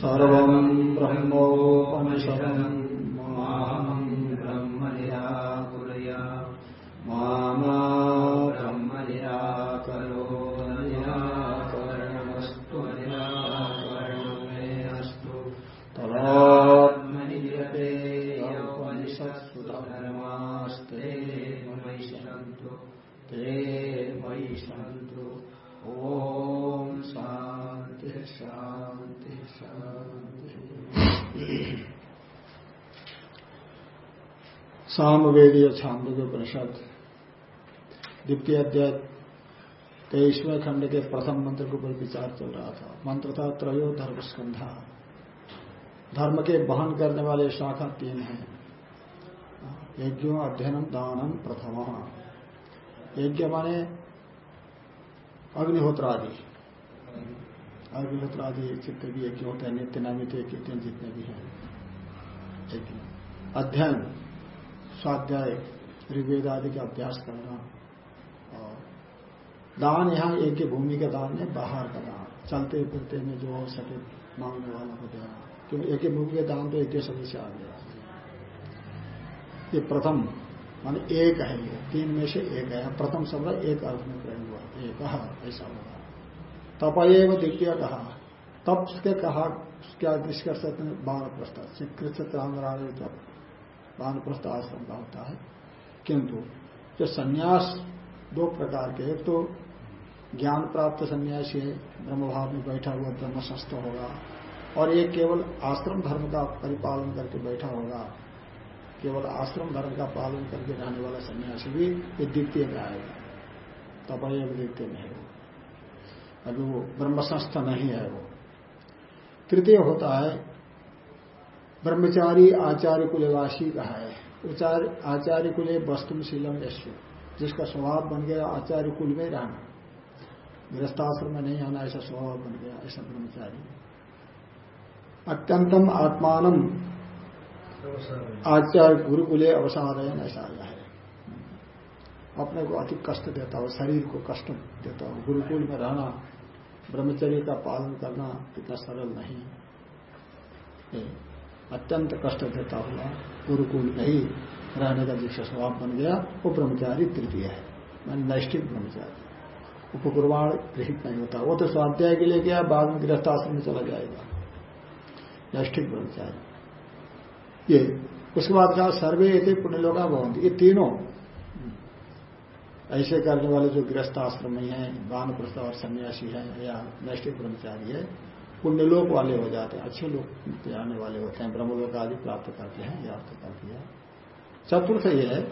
सर्वं ब्रह्मोपनिषदम्। सामवेदीय छांदोग्य परिषद द्वितीय अध्याय, तेईसवें खंड के प्रथम मंत्र के ऊपर विचार चल रहा था। मंत्र था त्रयो धर्म स्कंधा धर्म के वहन करने वाले शाखा तीन हैं। यज्ञों अध्ययनम दानम प्रथम। यज्ञ माने अग्निहोत्रादि। अग्निहोत्रादि जितने भी यज्ञ होते हैं, नित्य नामित यज्ञ जितने भी हैं। अध्ययन। स्वाध्याय, ऋग्वेद आदि का अभ्यास करना और दान यहाँ एक ही भूमि का दान है, बाहर का दान। चलते फिरते में जो हो सके मांगने वालों को देना। क्योंकि एक ही भूमि के दान तो यज्ञ सदस्य आ गया ये प्रथम, माने एक है ये। तीन में से एक है। प्रथम शब्द एक अर्थ में प्रयोग हुआ। एक ऐसा होगा। तपएव द्वितीय कहा। तप के कहा क्या निष्कर्ष बाण प्रस्ताव कृष्ण तप वानप्रस्थ आश्रम का होता है। किंतु जो संन्यास दो प्रकार के, एक तो ज्ञान प्राप्त सन्यासी है, ब्रह्मभाव में बैठा हुआ ब्रह्मशस्त्र होगा, और एक केवल आश्रम धर्म का परिपालन करके बैठा होगा, केवल आश्रम धर्म का पालन करके रहने वाला सन्यासी भी ये द्वितीय में आएगा। तब ये द्वितीय में है। वो अभी वो ब्रह्मसंस्थ नहीं है वो। तृतीय होता है ब्रह्मचारी आचार्य कुलवासी कहा है। आचार्य कुल वस्तु शीलम जिसका स्वभाव बन गया आचार्य कुल में रहना गृहस्थाश्रम में नहीं आना ऐसा स्वभाव बन गया, ऐसा ब्रह्मचारी। अत्यंतम आत्मान आचार्य गुरुकुले अवसादयन ऐसा आया है। अपने को अधिक कष्ट देता हो, शरीर को कष्ट देता हो, गुरुकुल में रहना, ब्रह्मचर्य का पालन करना इतना सरल नहीं अत्यंत कष्ट देता हुआ गुरुकुल में ही रहने का जिसका स्वभाव बन गया, वो ब्रह्मचारी तृतीय है। मान नैष्ठिक ब्रह्मचारी। उपकुर्बाण गृहित नहीं होता। वो तो स्वाध्याय के लिए गया, बाद में गृहस्थ आश्रम में चला जाएगा। नैष्ठिक ब्रह्मचारी। ये, उसके बाद कहा, सर्वे ये पुण्यलोका भवन ये तीनों ऐसे करने वाले जो गृहस्थ आश्रम में है बान और सन्यासी है, या नैष्ठिक ब्रह्मचारी है पुण्यलोक वाले हो जाते हैं, अच्छे लोग जाने वाले होते हैं, ब्रह्मलोक आदि प्राप्त करते हैं यह अर्थ कर दिया चतुर्थ यह है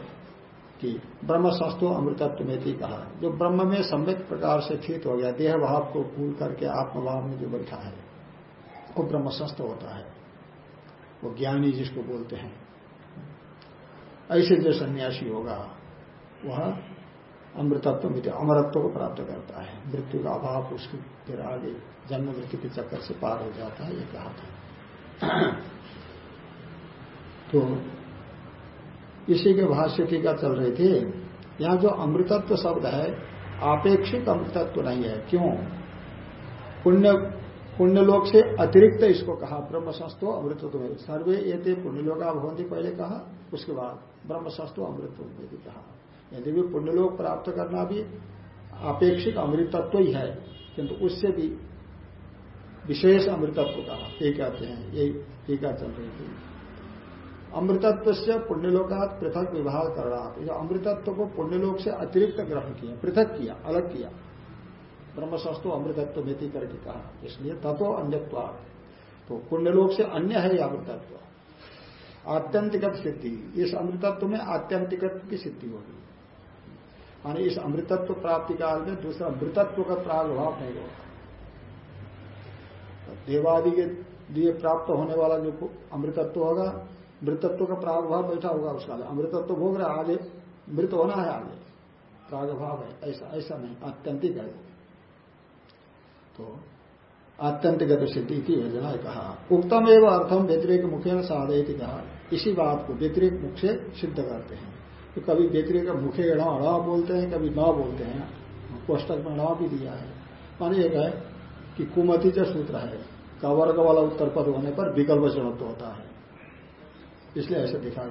कि ब्रह्म शस्त्रो अमृतत्व में थी कहा, जो ब्रह्म में सम्यक प्रकार से स्थित हो गया, देह भाव को भूल करके आत्मभाव में जो बैठा है, वो ब्रह्म शस्त्र होता है। वो ज्ञानी जिसको बोलते हैं। ऐसे जो सन्यासी होगा, वह अमृतत्व मित्र अमरत्व को प्राप्त करता है। मृत्यु का अभाव उसकी फिर आगे जन्म मृत्यु के चक्कर से पार हो जाता है, ये कहा था। तो इसी के भाष्य टीका चल रही थी, यहाँ जो अमृतत्व शब्द है, आपेक्षिक अमृतत्व नहीं है। क्यों? पुण्य, पुण्यलोक से अतिरिक्त इसको कहा ब्रह्म अमृतत्व सर्वे ये थे पुण्यलोका भवंती पहले कहा, उसके बाद ब्रह्म संस्तो भी कहा। यदि भी पुण्यलोक प्राप्त करना भी अपेक्षित अमृतत्व ही है, किंतु उससे भी विशेष अमृतत्व कहा। ये कहते हैं? यही टीका चल रही थी। अमृतत्व से पुण्यलोकात पृथक विभाग कर रहा था अमृतत्व को पुण्यलोक से अतिरिक्त ग्रहण किया पृथक किया, अलग किया। ब्रह्मशस्तु अमृतत्व व्यती करके कहा। इसलिए तत्व अन्यत्व। तो पुण्यलोक से अन्य है यह अमृतत्व। आत्यंतिकत सिद्धि। इस अमृतत्व में आत्यंतिकत्व की सिद्धि होगी मानी इस अमृतत्व प्राप्ति काल में दूसरा मृतत्व का प्रागभाव नहीं होगा। देवादि के लिए प्राप्त होने वाला जो अमृतत्व होगा, मृतत्व का प्रागभाव बैठा होगा उसका। अमृतत्व भोग रहा आगे मृत होना है आगे। प्रागभाव है, ऐसा ऐसा नहीं, आत्यंतिक है। तो आत्यंतिक सिद्धि की योजना कहा। उक्तम एवं अर्थम व्यतिरिक मुखे में साधे कहा। इसी बात को व्यतिरिक मुख से सिद्ध करते हैं। तो कभी व्यतिरिक मुखे अड़ा अड़ा बोलते हैं, कभी न बोलते हैं। पुस्तक में अड़ा भी दिया है। माने एक कि कुमति जो सूत्र है। कवर्ग वाला उत्तर पद होने पर विकल्प जड़त्व होता है। इसलिए ऐसे दिखा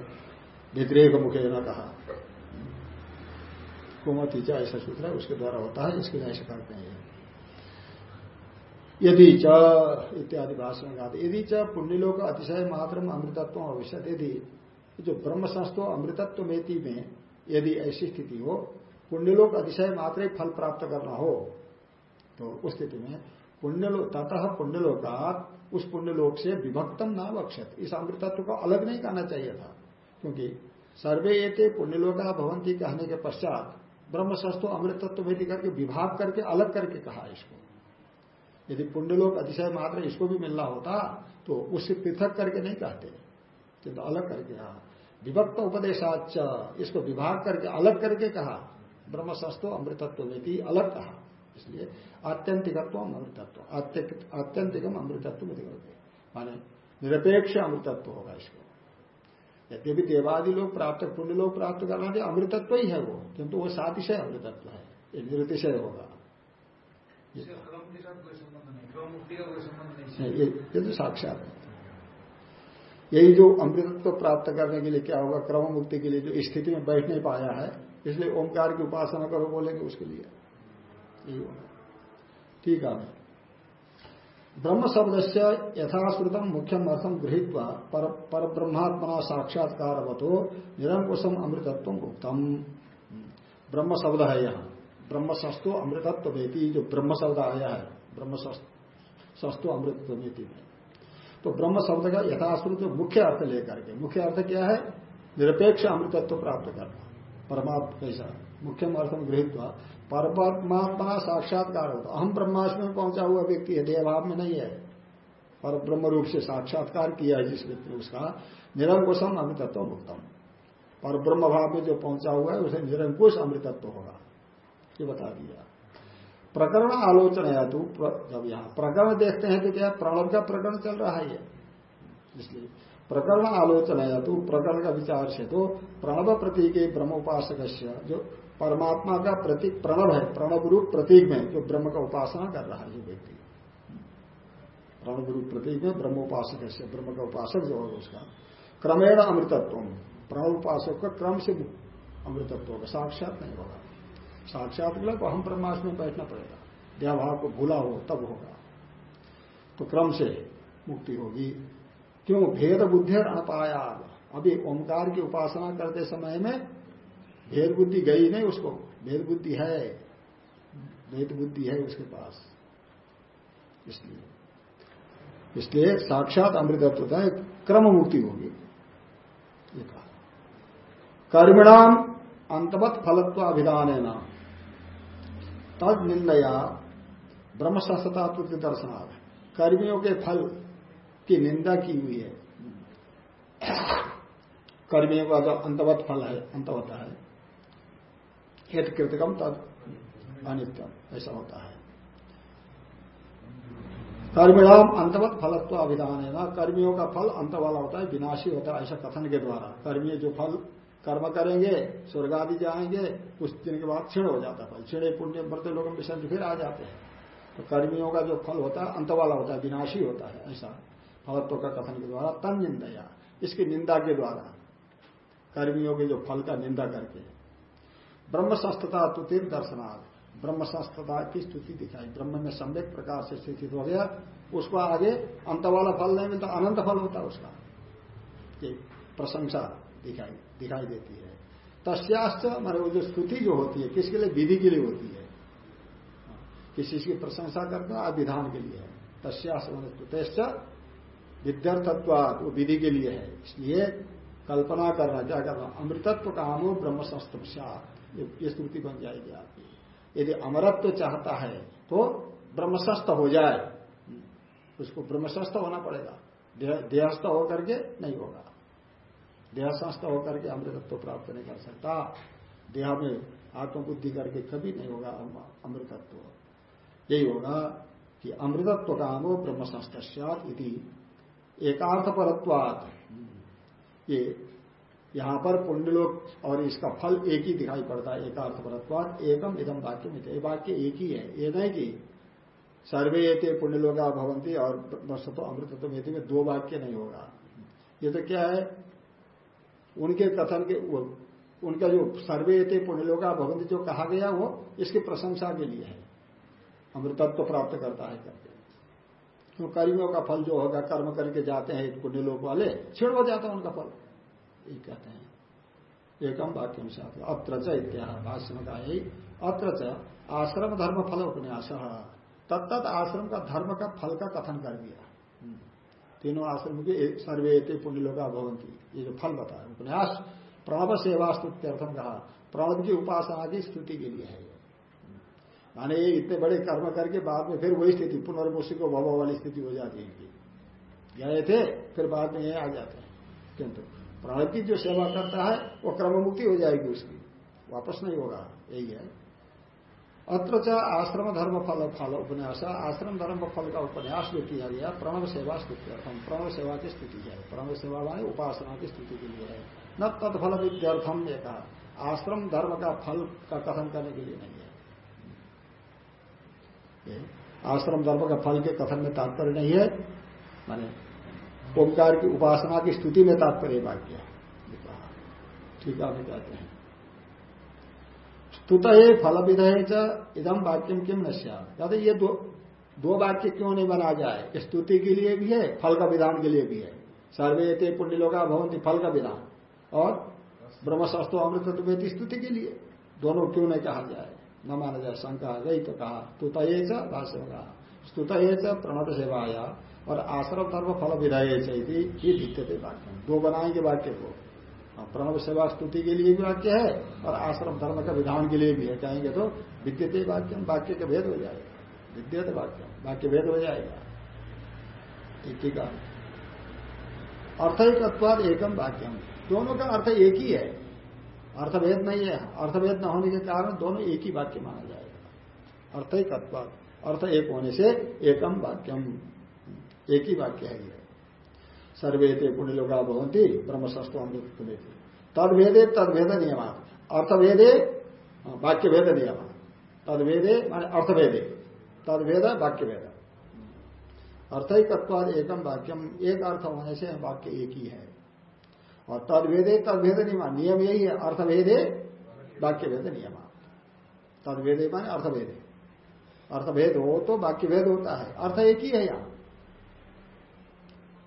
व्यतिरेक मुखे न कहा। कुमतीचा ऐसा सूत्र है, उसके द्वारा होता है, इसके लिए ऐसे करते हैं। यदि च इत्यादि भाषण का यदि च पुण्यलोक अतिशय मात्र अमृतत्व अवश्य यदि जो ब्रह्म संस्थो अमृतत्व मेति में यदि ऐसी स्थिति हो, पुण्यलोक अतिशय मात्र फल प्राप्त करना हो तो उस स्थिति में पुण्यलोक, ततः पुण्यलोकात उस पुण्यलोक से विभक्तम ना बक्षत इस अमृतत्व को अलग नहीं करना चाहिए था, क्योंकि सर्वे ये पुण्यलोका भवंती कहने के पश्चात ब्रह्म सस्तो अमृतत्व भेदी करके विभाग करके अलग करके कहा इसको। यदि पुण्यलोक अतिशय मात्र इसको भी मिलना होता तो उससे पृथक करके नहीं कहते। किंतु अलग करके कहा। विभक्त उपदेशाच इसको विभाग करके अलग करके कहा। ब्रह्मशस्तो अमृतत्व में अलग कहा। इसलिए आत्यंतिकत्व अमृतत्व। आत्यंतिकम अमृतत्व माने निरपेक्ष अमृतत्व होगा इसको। यद्यपि देवादि लोग प्राप्त पुण्य लोग प्राप्त करना थे अमृतत्व ही है वो। किंतु वो सातिशय अमृतत्व है। ये निरतिशय होगा। ये तो साक्षात है। यही जो अमृतत्व प्राप्त करने के लिए क्या होगा? क्रम मुक्ति के लिए जो स्थिति में बैठ नहीं पाया है इसलिए ओंकार की उपासना करो बोलेंगे उसके लिए। ठीक है। ब्रह्म शब्द से यथाश्रुतम मुख्यम अर्थम गृहित पर ब्रह्मात्मना साक्षात्कार अवतो निरंकुशम अमृतत्व उत्तम ब्रह्म शब्द है यहाँ ब्रह्म सस्तो अमृतत्व बेटी जो ब्रह्म शब्द आया है। ब्रह्म सस्तो अमृतत्व बेटी में तो ब्रह्म शब्द का यथाश्रुत मुख्य अर्थ लेकर के। मुख्य अर्थ क्या है? निरपेक्ष अमृतत्व प्राप्त करना। परमात्मा कैसा मुख्य अर्थम गृहित परमात्मा साक्षात्कार होता। अहम ब्रह्माष्टमी में पहुँचा हुआ व्यक्ति है, देहभाव में नहीं है। पर ब्रह्म रूप से साक्षात्कार किया है जिस व्यक्ति उसका निरंकुशम अमृतत्व मुक्तम पर ब्रह्म भाव में जो पहुँचा हुआ है, उसे निरंकुश अमृतत्व होगा। ये बता दिया। प्रकरण आलोचना या तो जब यहाँ प्रकरण देखते हैं तो क्या प्रणव का प्रकरण चल रहा है ये? इसलिए प्रकरण आलोचना या तो प्रकरण का विचार से तो प्रणव प्रतीक ब्रह्मोपासक जो परमात्मा का प्रतीक प्रणव है प्रणव रूप प्रतीक में, जो ब्रह्म का उपासना कर रहा है, जो व्यक्ति। प्रणव रूप प्रतीक में ब्रह्मोपासक है ब्रह्म का उपासक जो होगा उसका। क्रमेण अमृतत्व प्रणव उपासक का क्रम से अमृतत्व होगा साक्षात नहीं होगा। साक्षात मतलब हम ब्रह्मास्म में बैठना पड़ेगा। देवभाव को भूला हो, तब होगा। तो क्रम से मुक्ति होगी। क्यों? भेद बुद्धि अनपाया अभी ओंकार की उपासना करते समय में भेद बुद्धि गई नहीं उसको। भेद बुद्धि है। भेद बुद्धि है उसके पास। इसलिए। इसलिए साक्षात अमृतत्व है क्रम मुक्ति होगी। ये कहा। कर्मिणाम अंतवत फलत्व अभिधान है नाम तद निंदया ब्रह्म सस्तत्व के दर्शनार्थ कर्मियों के फल की निंदा की हुई है। कर्मियों का जो अंतवत फल है, अंतवत है। हेत कृतकम तद अनित्यम, ऐसा होता है। कर्मिणाम अंतवत फलत्व अभिधान है ना। कर्मियों का फल अंत वाला होता है, विनाशी होता है, ऐसा कथन के द्वारा। कर्मी जो फल कर्म करेंगे स्वर्ग आदि जाएँगे कुछ दिन के बाद क्षीण हो जाता है फल। क्षीण पुण्य बढ़ते लोगों के में फिर आ जाते हैं। तो कर्मियों का जो फल होता है, अंत वाला होता है, विनाशी होता है, ऐसा फलत्व का कथन के द्वारा। तन निंदा इसकी निंदा के द्वारा। कर्मियों के जो फल का निंदा करके। ब्रह्म संस्थता तुतिर दर्शनार्थ ब्रह्म संस्थता की स्तुति दिखाई। ब्रह्म में सम्यक प्रकार से स्थिति हो गया। उसको आगे अंत वाला फल नहीं मिलता, अनंत फल होता उसका। ये प्रशंसा दिखाई दिखाई देती है। तस्याश्च, मान जो स्तुति जो होती है, किसके लिए? विधि के लिए होती है। किसी की प्रशंसा करना? अभिधान के लिए है। तस्याश्च मान स्तुतेश्च विद्यार्थत्वाद वो विधि के लिए है। इसलिए कल्पना करना, क्या करना? अमृतत्व कामो ब्रह्म संस्तुषा ये स्तुति बन जाएगी आपकी। यदि अमरत्व तो चाहता है तो ब्रह्मशस्त हो जाए। उसको ब्रह्मशस्त होना पड़ेगा। देहस्थ होकर के नहीं होगा। देहस्थ होकर के अमृतत्व प्राप्त नहीं कर सकता। देह में आत्मबुद्धि करके कभी नहीं होगा अमृतत्व। यही होगा कि अमृतत्व हो ब्रह्म संस्थ एकार्थ परत्वात ये यहाँ पर पुण्यलोक और इसका फल एक ही दिखाई पड़ता है, एकार्थ परत्वाद एकम इदम वाक्य में ये वाक्य एक ही है, ये नहीं कि सर्वे ये पुण्य लोग भवंती और तो अमृतत्व में दो वाक्य नहीं होगा। ये तो क्या है? उनके कथन के उनका जो सर्वे ये पुण्य लोग भवंती जो कहा गया, वो इसकी प्रशंसा के लिए है। अमृतत्व प्राप्त करता है करके। तो कर्मियों का फल जो होगा, कर्म करके जाते हैं पुण्यलोक वाले छिड़ हो जाता है उनका फल। ये कहते हैं। एकम वाक्यम से अत्र च इत्या भाष्य में कहा यही अत्र आश्रम धर्म फल उपन्यास तत्त आश्रम का धर्म का फल का कथन कर दिया तीनों आश्रम के सर्वे पुण्य लोग भवंती ये जो फल बताया उपन्यास प्रणव सेवा कहा प्रणव की उपासना की स्तुति के लिए है। माने ये इतने बड़े कर्म करके बाद में फिर वही स्थिति पुनर्मुषि को भव वाली स्थिति हो जाती है। गए थे, फिर बाद में ये आ जाते हैं। किंतु प्राण की जो सेवा करता है, वो क्रम मुक्ति हो जाएगी उसकी। वापस नहीं होगा। यही है। अत्र आश्रम धर्म फल फल उपन्यास। आश्रम धर्म फल का उपन्यास जो किया गया, प्रणव सेवा स्तुति अर्थम प्रणव सेवा की स्थिति है। प्रणव सेवा वाले उपासना की स्थिति के लिए है। न तत्फल विद्यार्थम ने कहा आश्रम धर्म का फल का कथन करने के लिए नहीं है। आश्रम धर्म का फल के कथन में तात्पर्य नहीं है। माने ओंकार की उपासना की स्तुति में तात्पर्य वाक्य है। ठीक है कहते हैं। स्तुत फल विधेय इदम वाक्यम किम नश्या कहते ये दो दो वाक्य क्यों नहीं बना जाए? स्तुति के लिए भी है, फल का विधान के लिए भी है। सर्वे ते पुण्य लोग भवंती फल का विधान। और ब्रह्मशास्त्रो अमृत स्तुति के लिए। दोनों क्यों नहीं कहा जाए? न माना जाए, शंका गई तो कहा स्तुत भाष्य में कहा स्तुत है प्रणत सेवाया और आश्रम धर्म फल विधाय चाहिए वाक्य। दो बनाएँगे वाक्य को। हाँ, प्रणव सेवा स्तुति के लिए भी वाक्य है और आश्रम धर्म का विधान के लिए भी है। कहेंगे तो विद्यते वाक्य वाक्य का भेद हो जाएगा। विद्यते वाक्य वाक्य भेद हो जाएगा। ठीक है। अर्थयुक्वाद एकम वाक्यम दोनों का अर्थ एक ही है। अर्थभेद नहीं है। अर्थभेद न होने के कारण दोनों एक ही वाक्य माना जाएगा। अर्थयुक्वाद अर्थ एक होने से एकम वाक्यम। एक ही वाक्य है ये। सर्वे थे पुण्य लोगा भवंती ब्रह्मशस्त्र तदभेदे तदभेद नियम। अर्थभेदे वाक्य भेद नियम। तदभेदे माने अर्थभेदे। तदभेद वाक्य भेद अर्थकत्वाद एकम वाक्यम। एक अर्थ होने से वाक्य एक ही है। और तदभेदे तदभेद नियम। नियम यही है, अर्थभेदे वाक्य भेद नियम। तदभेदे माने अर्थभेदे। अर्थभेद हो तो वाक्य भेद होता है। अर्थ एक ही है यहाँ।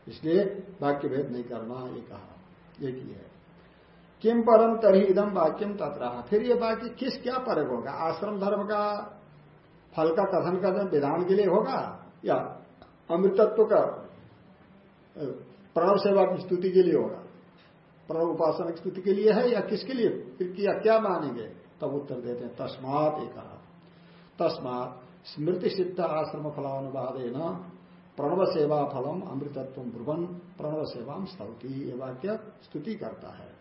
इसलिए वाक्य भेद नहीं करना, ये कहा। एक ही है। किम परम तरी इदम वाक्यम तत्र फिर ये वाक्य किस क्या परक होगा? आश्रम धर्म का फल का कथन करने विधान के लिए होगा? या अमृतत्व का प्रणव सेवा की स्तुति के लिए होगा? प्रणव उपासना की स्तुति के लिए है या किसके लिए? फिर किया क्या मानेंगे? तब उत्तर देते हैं, तस्मात एक तस्मात स्मृति सिद्ध आश्रम फलानुवाद न प्रणव सेवा फलम अमृतत्व भ्रुवन प्रणव सेवा स्तौती ये वाक्य स्तुति करता है।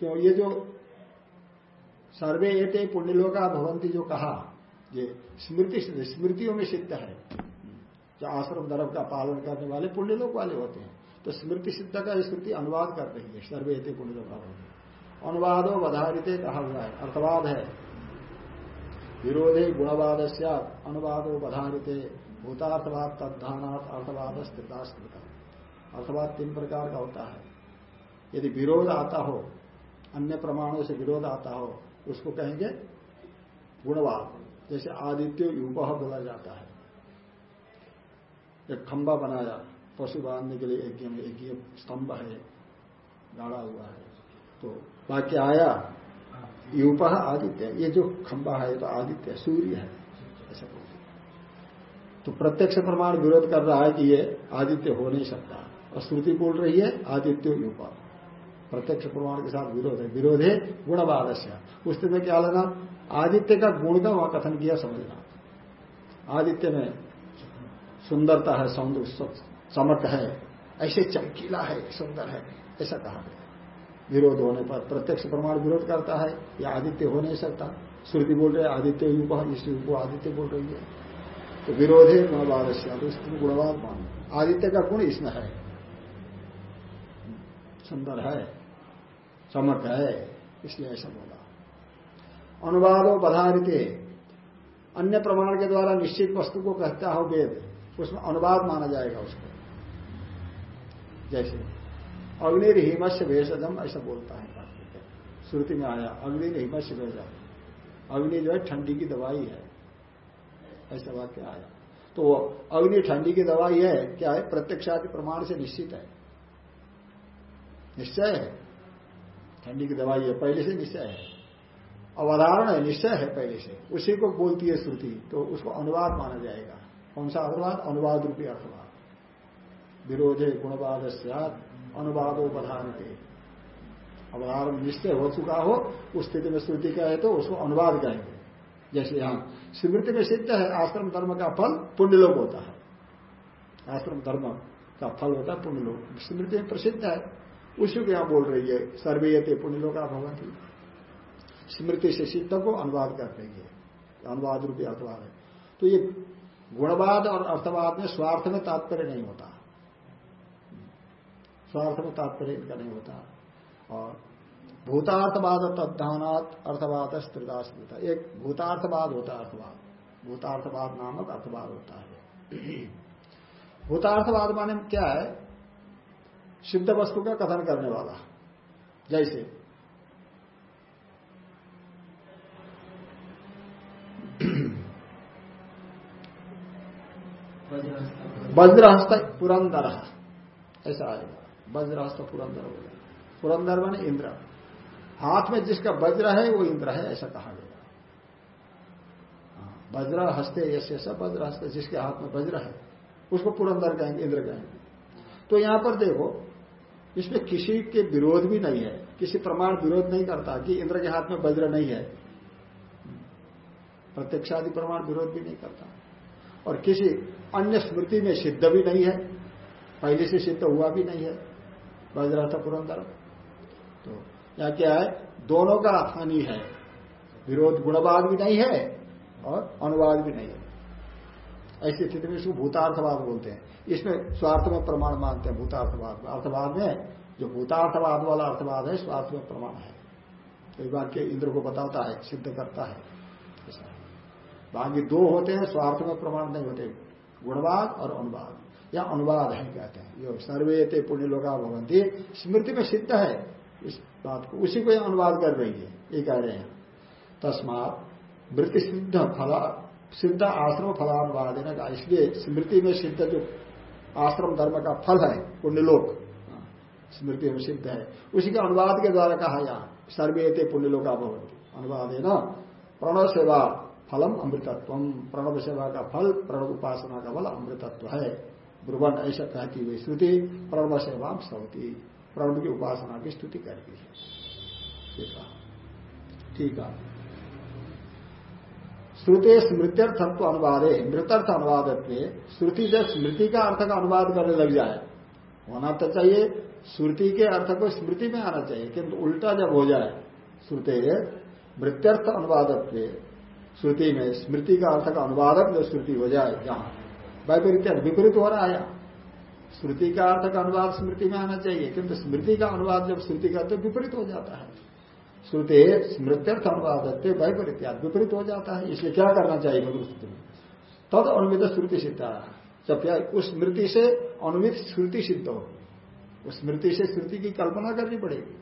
क्यों? ये जो सर्वे एते पुण्यलोका भवंती जो कहा, ये स्मृति स्मृतियों में सिद्ध है। जो आश्रम धर्म का पालन करने वाले पुण्यलोक वाले होते हैं। तो स्मृति सिद्ध का स्मृति अनुवाद कर रही है सर्वे एते पुण्यलोका भवंती अनुवादो वधारित कहा हुआ है। अर्थवाद है। विरोधे गुणवाद अनुवादो वधारित भूतार्थवाद तद्धानार्थ अर्थवाद स्थितास्थित अर्थवाद तीन प्रकार का होता है। यदि विरोध आता हो, अन्य प्रमाणों से विरोध आता हो, उसको कहेंगे गुणवाद। जैसे आदित्य युप बोला जाता है। एक खंबा बनाया, पशु बांधने के लिए एक स्तंभ है गाड़ा हुआ है। तो वाक्य आया यूप आदित्य, ये जो खंबा है, ये तो आदित्य, सूर्य है, ऐसा बोलते तो प्रत्यक्ष प्रमाण विरोध कर रहा है कि ये आदित्य हो नहीं सकता। और श्रुति बोल रही है, आदित्य यूपा। प्रत्यक्ष प्रमाण के साथ विरोध है। विरोध है गुणवाद उस स्थिति में क्या लेना? आदित्य का गुण का वहाँ कथन किया, समझना। आदित्य में सुंदरता है, सौंदर्य चमक है, ऐसे चमकीला है, सुंदर है, ऐसा कहा गया। विरोध होने पर, प्रत्यक्ष प्रमाण विरोध करता है, या आदित्य हो नहीं सकता। श्रुति बोल रहे आदित्य युग इस युग को आदित्य बोल रही है। तो विरोध है गुणवाद से तो इसको गुणवाद मान आदित्य का गुण इसमें है। सुंदर है चमक है, इसलिए ऐसा बोला। अनुवादो बधारित अन्य प्रमाण के द्वारा निश्चित वस्तु को कहता हो वेद, उसमें अनुवाद माना जाएगा उसको। जैसे अग्नि हिमस्य भेषजम ऐसा बोलता है। श्रुति में आया, अग्नि हिमस्य भेजम अग्नि जो है ठंडी की दवाई है। ऐसा वाक्य आया। तो अग्नि ठंडी की दवाई है, क्या है? प्रत्यक्षादि प्रमाण से निश्चित है। निश्चय है। ठंडी की दवाई है, पहले से निश्चय है। अवधारण है, निश्चय है पहले से। उसी को बोलती है श्रुति तो उसको अनुवाद माना जाएगा। कौन सा अनुवाद? अनुवाद रूपी अर्थवाद। विरोधे गुणवाद बधान के अवधारण निश्चय हो चुका हो, उस स्थिति में श्रुति क्या है तो उसको अनुवाद कहेंगे जैसे यहाँ, स्मृति में सिद्ध है, आश्रम धर्म का फल पुण्यलोक होता है। आश्रम धर्म का फल होता है पुण्यलोक। स्मृति में प्रसिद्ध है। उसी को यहाँ बोल रही है सर्वे पुण्यलोक की स्मृति से सिद्ध को अनुवाद कर रही है। अनुवाद रूपी अर्थवाद है। तो ये गुणवाद और अर्थवाद में स्वार्थ में तात्पर्य नहीं होता। स्वार्थ में तात्पर्य इनका नहीं होता। और भूतार्थवाद तद्धानात अर्थवाद स्त्रिता स्मृता एक भूतार्थवाद होता है अर्थवाद। भूतार्थवाद नामक अर्थवाद होता है। भूतार्थवाद माने क्या है? सिद्ध वस्तु का कथन करने वाला। जैसे वज्रहस्त, पुरंदर। ऐसा आएगा। वज्रहस्त पुरंदर हो गया। पुरंदर माने इंद्र। हाथ में जिसका वज्र है वो इंद्र है ऐसा कहा गया। हाँ, वज्र हस्ते यश सब वज्र हस्ते जिसके हाथ में वज्र है उसको पुरंदर कहेंगे इंद्र कहेंगे तो यहाँ पर देखो इसमें किसी के विरोध भी नहीं है। किसी प्रमाण विरोध नहीं करता कि इंद्र के हाथ में वज्र नहीं है। प्रत्यक्षादि प्रमाण विरोध भी नहीं करता। और किसी अन्य स्मृति में सिद्ध भी नहीं है। पहले से सिद्ध हुआ भी नहीं है। वज्रथ पुरंदर तो या क्या है? दोनों का हानि है। विरोध गुणवाद भी नहीं है और अनुवाद भी नहीं है। ऐसी स्थिति में इसको भूतार्थवाद बोलते हैं। इसमें स्वार्थ में प्रमाण मानते हैं, भूतार्थवाद। अर्थवाद में जो भूतार्थवाद वाला अर्थवाद है स्वार्थ में प्रमाण है। कई बार के इंद्र को बताता है, सिद्ध करता है। बाकी दो होते हैं स्वार्थ में प्रमाण नहीं होते। गुणवाद और अनुवाद। या अनुवाद है कहते हैं। योग सर्वे थे पुण्य लोका भवंती स्मृति में सिद्ध है इस बात को। उसी को अनुवाद कर रही है ये कह रहे हैं। तस्मात वृत्ति सिद्ध फला सिद्ध आश्रम फलानुवाद है इसलिए स्मृति में सिद्ध जो आश्रम धर्म का फल है पुण्यलोक हाँ, स्मृति में सिद्ध है। उसी के अनुवाद के द्वारा कहा यहाँ सर्वे पुण्यलोका भवंती अनुवाद है ना प्रणव सेवा फलम अमृतत्व। प्रणव सेवा का फल प्रणव उपासना का फल अमृतत्व है। ब्रुवन ऐसा कहती हुई श्रुति प्रणव सेवा सवती प्रणव की उपासना की स्तुति करती है ठीक है श्रुति स्मृत्यर्थत्व अनुवाद है मृत्यर्थ अनुवाद श्रुति जब स्मृति का अर्थ का अनुवाद करने लग जाए। होना तो चाहिए, श्रुति के अर्थ को स्मृति में आना चाहिए, किंतु उल्टा जब हो जाए, श्रुते मृत्यर्थ अनुवाद श्रुति में स्मृति का अर्थ का अनुवादक जो श्रुति हो जाए, जहाँ वैपरीत्य विपरीत हो रहा है श्रुति का अर्थ का अनुवाद स्मृति में आना चाहिए, किंतु स्मृति का अनुवाद जब श्रुति का तो विपरीत हो जाता है। श्रुति स्मृत्यर्थ अनुवाद वैपरीत्याद विपरीत हो जाता है, इसलिए क्या करना चाहिए मधुर स्थिति में? तद अनुमित श्रुति सिद्ध जब क्या उस स्मृति से अनुमित श्रुति सिद्ध हो, उस स्मृति से श्रुति की कल्पना करनी पड़ेगी।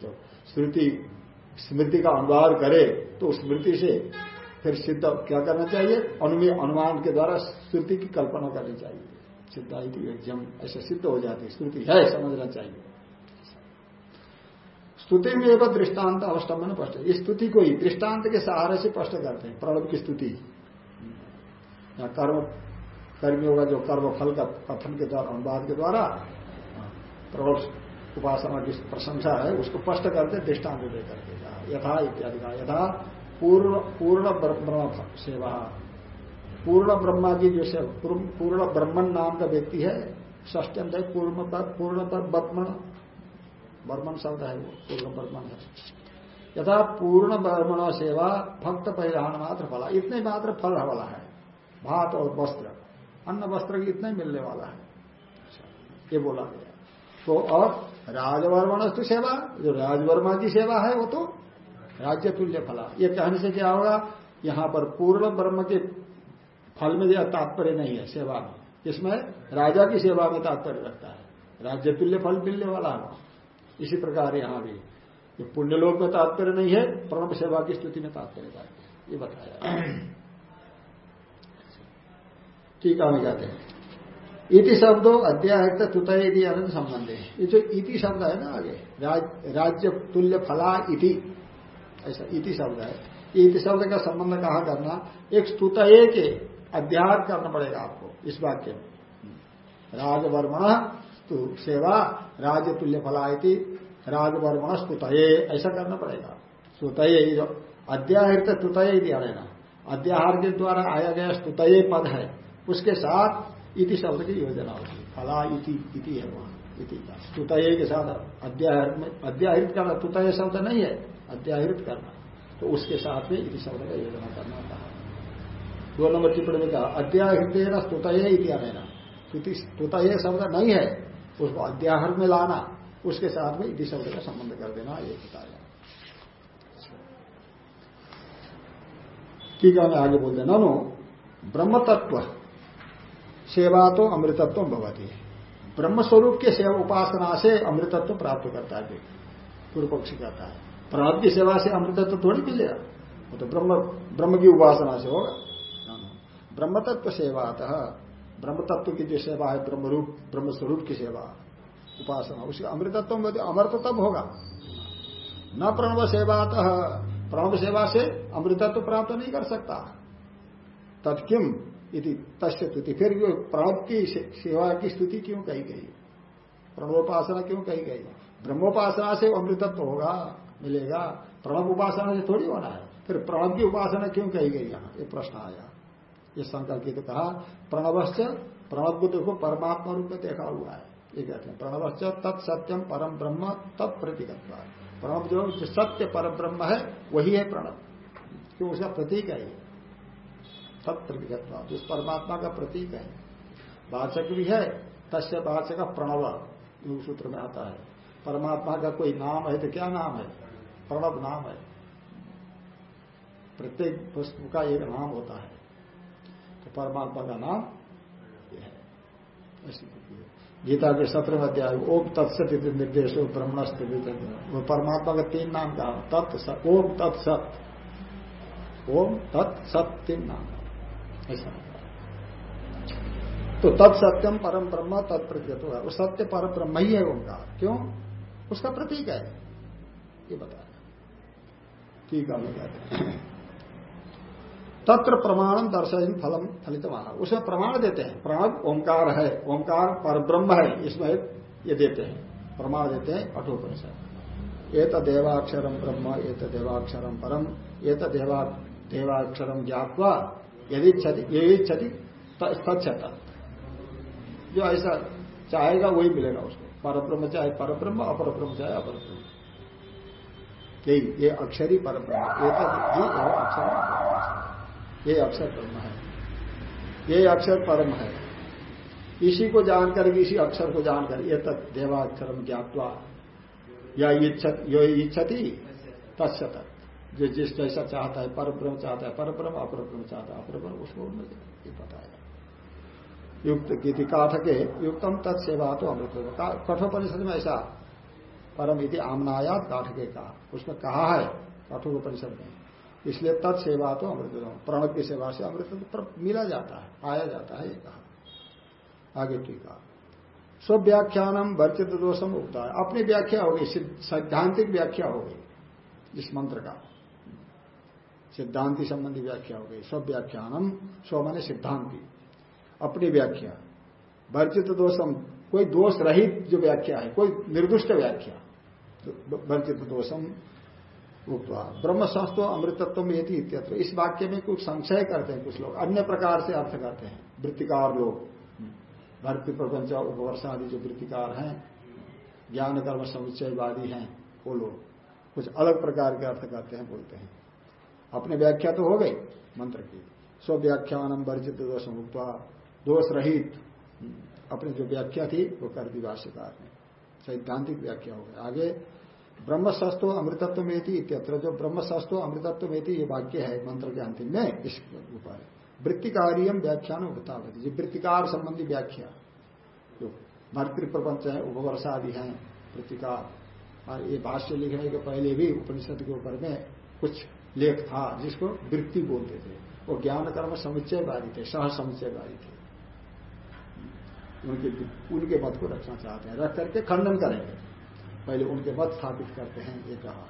तो श्रुति, स्मृति का अनुवाद करे तो स्मृति से फिर सिद्ध क्या करना चाहिए? अनुमेय अनुमान के द्वारा श्रुति की कल्पना करनी चाहिए। सिद्धाई जम ऐसे सिद्ध हो जाती श्रुति है, समझना चाहिए। स्तुति में एवं दृष्टांत अवस्टम्भन स्पष्ट इस स्तुति को ही दृष्टांत के सहारे से स्पष्ट करते हैं। प्रणव की स्तुति। या कर्म, कर्मियों का जो कर्म फल का कथन के द्वारा, अनुवाद के द्वारा प्रणव उपासना की प्रशंसा है, उसको स्पष्ट करते दृष्टांत देकर के यथा इत्यादि का यथा पूर्ण पूर्ण ब्रह्म सेवा। पूर्ण ब्रह्मा की जो सेवा पूर्ण ब्रह्मन नाम का व्यक्ति है ष्टंत है पूर्ण पर पूर्ण पर बर्मण बर्मन शब्द है वो, पूर्ण बर्मन है। यथा पूर्ण ब्रह्मण सेवा, भक्त परिधान मात्र फला। इतने मात्र फल वाला है, भात और वस्त्र। अन्न वस्त्र इतना ही मिलने वाला है। ये बोला गया। तो और राजवर्मण सेवा, जो राजवर्मा की सेवा है वो तो राज्य तुल्य फला। ये कहने से क्या होगा? यहाँ पर पूर्ण ब्रह्म के फल में यह तात्पर्य नहीं है सेवा में। इसमें राजा की सेवा में तात्पर्य रखता है। राज्य तुल्य फल मिलने वाला है। इसी प्रकार यहाँ भी। ये पुण्यलोक में तात्पर्य नहीं है प्रणव सेवा की स्थिति में तात्पर्य ये बताया। ठीक है कहते हैं। इति शब्दों अध्याय तुतय यदि अनंत संबंध। है ये जो इति शब्द है ना आगे राज, राज्य तुल्य फला इति। ऐसा इति शब्द है। इति शब्द का संबंध कहा करना? एक स्तुत के अध्याय करना पड़ेगा आपको इस वाक्य में। राजवर्मण सेवा राज तुल्य फलायती, राजवर्मण स्तुतये ऐसा करना पड़ेगा। स्तुतये अध्याहृत स्तुतये दिया अध्याहार के द्वारा आया गया स्तुतये पद है। उसके साथ इति शब्द की योजना होगी फला इति इति है वहाँ, इति का। स्तुतये के साथ अध्याहृत में अध्याहृत करना स्तुतय शब्द नहीं है। अध्याहृत करना। तो उसके साथ में इति शब्द का योजना करना कहा दो नंबर टिप्पणी में कहा अध्याहृत स्तुतय इतिहान स्तुतय शब्द नहीं है, उसको अध्याहर में लाना, उसके साथ में इति शब्द का संबंध कर देना, ये बताया। ठीक है, आगे बोलते नो ब्रह्म तत्व सेवा तो अमृतत्व भवती। ब्रह्म स्वरूप के सेवा उपासना से अमृतत्व प्राप्त करता है पूर्व पक्षी कहता है। प्राण की सेवा से अमृतत्व थोड़ी मिलेगा वो तो ब्रह्म ब्रह्म की उपासना से होगा। ब्रह्म तत्व सेवा अतः, ब्रह्म तत्व की जो सेवा है, ब्रह्म रूप, ब्रह्म स्वरूप की सेवा, उपासना, उसके अमृतत्व में अमृत तब होगा। न प्रणव सेवा प्रणव सेवा से अमृतत्व प्राप्त नहीं कर सकता। तत्किम यदि तस्य स्तुति। फिर प्रणव की सेवा की स्तुति क्यों कही गई? प्रणवोपासना क्यों कही गई? ब्रह्मोपासना से अमृतत्व होगा। मिलेगा। प्रणव उपासना से थोड़ी होना है। फिर प्रणव की उपासना क्यों कही गई यहाँ? ये प्रश्न आया। ये संकल्पित तो कहा, प्रणवश्च, प्रणव को देखो, परमात्मा रूप में देखा हुआ है। ये कहते हैं, प्रणवश्च तत्सत्यम परम ब्रह्म तत्प्रतिगत प्रणव जो सत्य परम ब्रह्म है, वही है प्रणव। क्यों उसका प्रतीक है तत्प्रतिगत उस परमात्मा का प्रतीक है। वाचक भी है, तस्य वाचक प्रणव योग सूत्र में आता है। परमात्मा का कोई नाम है तो क्या नाम है? प्रणव नाम है। प्रत्येक वस्तु का एक नाम होता है। तो परमात्मा का नाम यह है। ऐसी गीता के सत्रह अध्याय ओम तत्सत निर्देश ब्रह्म वो परमात्मा का तीन नाम कहा तत्सत ओम तत्सत ओम तत्सत तीन नाम ऐसा। तो तत्सत्यम परम ब्रह्म तत्प्रत्यत है। वो सत्य परम ब्रह्म ही है उनका। क्यों? उसका प्रतीक है। ये बताया ठीक है तत्र प्रमाणम दर्शन फलम फलित माना उसमें प्रमाण देते हैं। प्रणव ओंकार है। ओंकार पर ब्रह्म है। इसमें ये देते हैं। प्रमाण देते हैं कठोपनिषद एक देवाक्षरम ब्रह्म एक देवाक्षरम परम एक देवा देवाक्षरम ज्ञापवा यदि क्षति यही क्षति तत्त जो ऐसा चाहेगा, वही मिलेगा उसको। पर ब्रह्म चाहे पर ब्रह्म अपर ब्रह्म चाहे अपर ब्रह्म यही ये अक्षरी पर ब्रह्म ये अक्षर ये अक्षर ब्रह्म है। ये अक्षर परम है। इसी को जानकर, इसी अक्षर को जानकर, ये तक देवाक्षरम ज्ञातवा, या यो इच्छति, तस्य तक जो जिस जैसा चाहता है पर ब्रह्म चाहता है पर ब्रह्म अपर ब्रह्म चाहता है अपर ब्रह्म उसको ये पता है युक्त गीति, काठके, युक्तम तत्सेवा तो अमृत कठोर कठोपनिषद में ऐसा परम इति आमनायात काठके का उसमें कहा है कठोर परिषद में। इसलिए तत्सेवा तो अमृत प्रणव की सेवा से अमृत तो मिला जाता है, पाया जाता है, ये कहा। आगे टीका स्व व्याख्यानम वर्चित दोषम उगता है। अपनी व्याख्या होगी सैद्धांतिक व्याख्या होगी इस मंत्र का। सिद्धांति संबंधी व्याख्या हो गई स्व व्याख्यानम स्व माने सिद्धांति। अपनी व्याख्या। वर्जित दोषम, कोई दोष रहित जो व्याख्या है, कोई निर्दुष्ट व्याख्या। वर्जित दोषम उपवा ब्रह्म संस्थो अमृतत्व यदि इत्यत्र। इस वाक्य में कुछ संशय करते हैं कुछ लोग। अन्य प्रकार से अर्थ करते हैं। वृत्तिकार लोग। भक्ति प्रपंच उपवर्ष आदि जो वृत्तिकार हैं, ज्ञान, कर्म, समुच्चयवादी हैं, वो लोग। कुछ अलग प्रकार के अर्थ करते हैं, बोलते हैं। अपने व्याख्या तो हो गई मंत्र की। स्व व्याख्यानम वर्जित दोषम उपवा दोष रहित अपनी जो व्याख्या थी, वो कर दी भाष्यकार ने। सैद्धांतिक व्याख्या हो गई। आगे ब्रह्मशास्त्रो अमृतत्व में इत्यत्र जो ब्रह्मशास्त्रो अमृतत्व में ये वाक्य है, मंत्र के अंतिम में, इस ऊपर वृत्तिकारियम व्याख्यान बतावती जो वृत्तिकार संबंधी व्याख्या। जो भर्तृ प्रपंच है उपवर्ष आदि है, वृत्तिकार। और ये भाष्य लिखने के पहले भी उपनिषद के ऊपर में कुछ लेख था, जिसको वृत्ति बोलते थे। वो ज्ञान कर्म समुच्चयवादी थे, सह समुच्चयवादी थे। उनके उनके मत को रखना चाहते हैं। रख करके खंडन करेंगे। पहले उनके मत स्थापित करते हैं, ये कहा।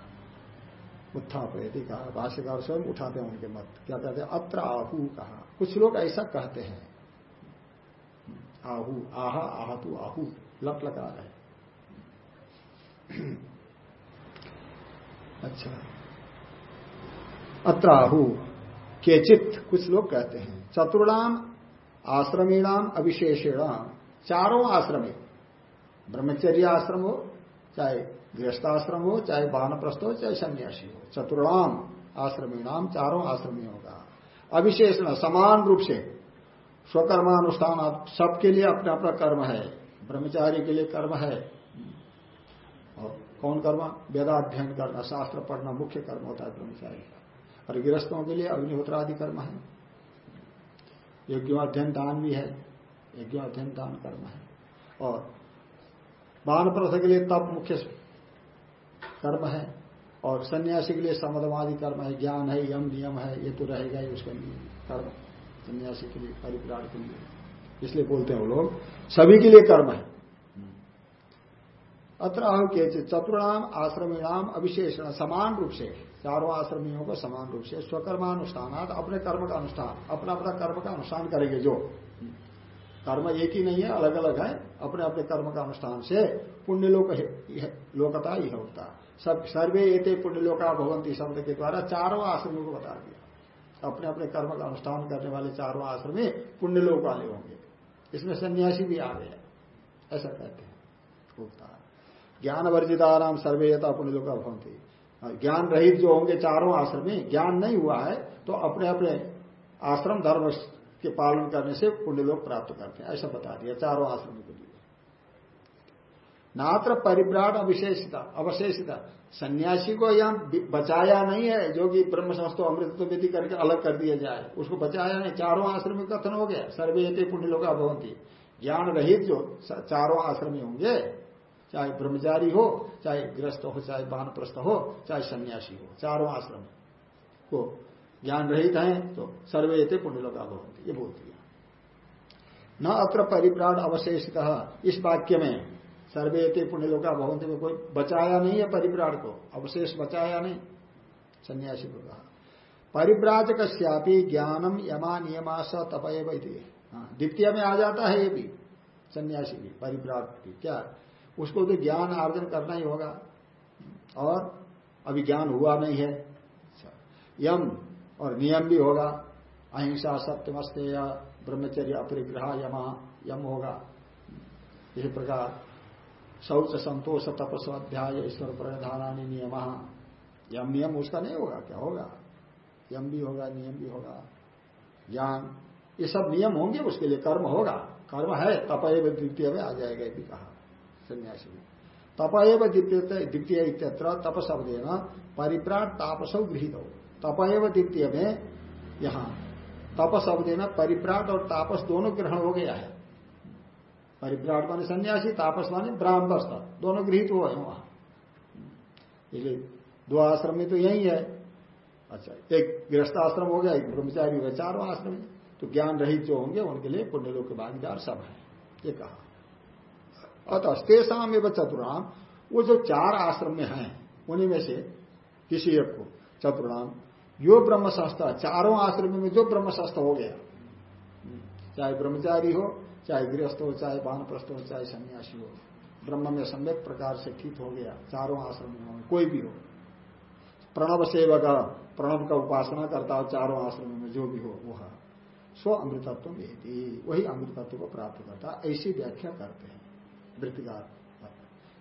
उत्थापयति कहा, भाष्यकार स्वयं उठाते हैं उनके मत। क्या कहते हैं? अत्र आहू कहा। कुछ लोग ऐसा कहते हैं। आहू, आहा, आहतु, आहू लप लगा रहे। अच्छा। अत्र आहू, केचित कुछ लोग कहते हैं। चतुर्णाम, आश्रमीणाम, अविशेषेणाम, चारों आश्रमी। ब्रह्मचर्य आश्रम हो चाहे गृहस्थाश्रम हो, चाहे बानप्रस्थ हो, चाहे सन्यासी हो। चतुर्णाम आश्रमी नाम चारों आश्रमियों का अविशेषण, समान रूप से स्वकर्मानुष्ठान सबके लिए अपना अपना कर्म है। ब्रह्मचारी के लिए कर्म है। और कौन कर्म? वेदाध्ययन करना, शास्त्र पढ़ना मुख्य कर्म होता है ब्रह्मचारी का। और गृहस्थों के लिए अग्निहोत्र आदि कर्म है। यज्ञोध्ययन दान भी है। यज्ञोध्ययन दान कर्म है। और वानप्रथ के लिए तप मुख्य कर्म है और सन्यासी के लिए समदमादि कर्म है, ज्ञान है, यम नियम है, ये तो रहेगा ही उसका कर्म, सन्यासी के लिए परिप्राण के लिए। इसलिए बोलते हैं वो लोग, सभी के लिए कर्म है। अत्र अहम के चतुर्णाम आश्रमीणाम अविशेषण समान रूप से, चारों आश्रमियों को समान रूप से स्वकर्मानुष्ठान अपने कर्म का अनुष्ठान, अपना अपना कर्म का अनुष्ठान करेंगे जो। कर्म एक ही नहीं है अलग अलग है अपने अपने कर्म का अनुष्ठान से पुण्य लोक लोकता ही होता। सब सर्वे एते पुण्य लोका भगवंती शब्द के द्वारा चारों आश्रमों को बता दिया। अपने अपने कर्म का अनुष्ठान करने वाले चारों आश्रम में पुण्य लोक वाले होंगे। इसमें सन्यासी भी आ गए ऐसा कहते हैं। होता। ज्ञान वर्जिता नाम सर्वेयता पुण्य लोका भवंती ज्ञान रहित जो होंगे चारों आश्रम में, ज्ञान नहीं हुआ है तो अपने अपने आश्रम धर्म के पालन करने से पुण्य लोग प्राप्त करते हैं। ऐसा बता दिया, चारों आश्रम के लिए। नात्र परिव्राट अविशेषता, अवशेषता। सन्यासी को यहाँ बचाया नहीं है, जो कि ब्रह्म संस्थो अमृत विधि करके अलग कर दिया जाए। उसको बचाया नहीं, चारों आश्रम में कथन हो गया। सर्वे पुण्य लोग भवंती ज्ञान रहित जो चारों आश्रमी होंगे, चाहे ब्रह्मचारी हो, चाहे ग्रस्त हो, चाहे बानप्रस्थ हो, चाहे सन्यासी हो, चारों आश्रम को ज्ञान रहित है तो सर्वे थे पुण्यलोका भवंती ये बोल दिया न अत्र परिप्राण अवशेषित। इस वाक्य में सर्वे थे पुण्यलोका भवंती में कोई बचाया नहीं है परिप्राण को। अवशेष बचाया नहीं सन्यासी को कहा। परिव्राजक ज्ञानम यमा नियमा स तपय हाँ, द्वितीय में आ जाता है ये भी सन्यासी भी परिव्राज भी। क्या? उसको तो ज्ञान आर्जन करना ही होगा। और अभी ज्ञान हुआ नहीं है। अच्छा, यम और नियम भी होगा। अहिंसा सत्यमस्ते या ब्रह्मचर्य अपरिग्रह यमा यम होगा। इसी प्रकार शौच, संतोष, तपस्व, अध्याय, ईश्वर प्रधानी नियम। यम नियम उसका नहीं होगा, क्या होगा? यम भी होगा, नियम भी होगा। ज्ञान, ये सब नियम होंगे, उसके लिए कर्म होगा। कर्म है तपय द्वितीय में आ जाएगा भी कहा सन्यासी में तपएव द्वितीय द्वितीय इत्यत्र तपशब्देन परिप्राट तापसौ गृहित। होगा तपएव द्वितीय में यहाँ। तप शब्द में परिप्राट और तापस दोनों ग्रहण हो गया है। परिप्राट माने सन्यासी, तापस माने ब्राह्मण। दोनों गृहित हुए हैं वहाँ। इसलिए दो आश्रम में तो यही है। अच्छा एक गृहस्थ आश्रम हो गया, एक ब्रह्मचारी हो गया आश्रम तो ज्ञान रहित जो होंगे, उनके लिए पुण्य लोग के भागीदार सब है। ये कहा। अतः तेसाम एवं चतुराम वो जो चार आश्रम में हैं, उन्हीं में से किसी एक को चतुराम यो ब्रह्म संस्था चारों आश्रम में जो ब्रह्म संस्था हो गया। चाहे ब्रह्मचारी हो, चाहे गृहस्थ हो, चाहे वानप्रस्थ हो, चाहे सन्यासी हो, ब्रह्म में सम्यक प्रकार से ठीक हो गया, चारों आश्रम में कोई भी हो। प्रणव सेवक, प्रणव का उपासना करता हो, चारों आश्रम में जो भी हो वह स्व अमृतत्व वही अमृतत्व को प्राप्त करता ऐसी व्याख्या करते हैं वृत्तिकार।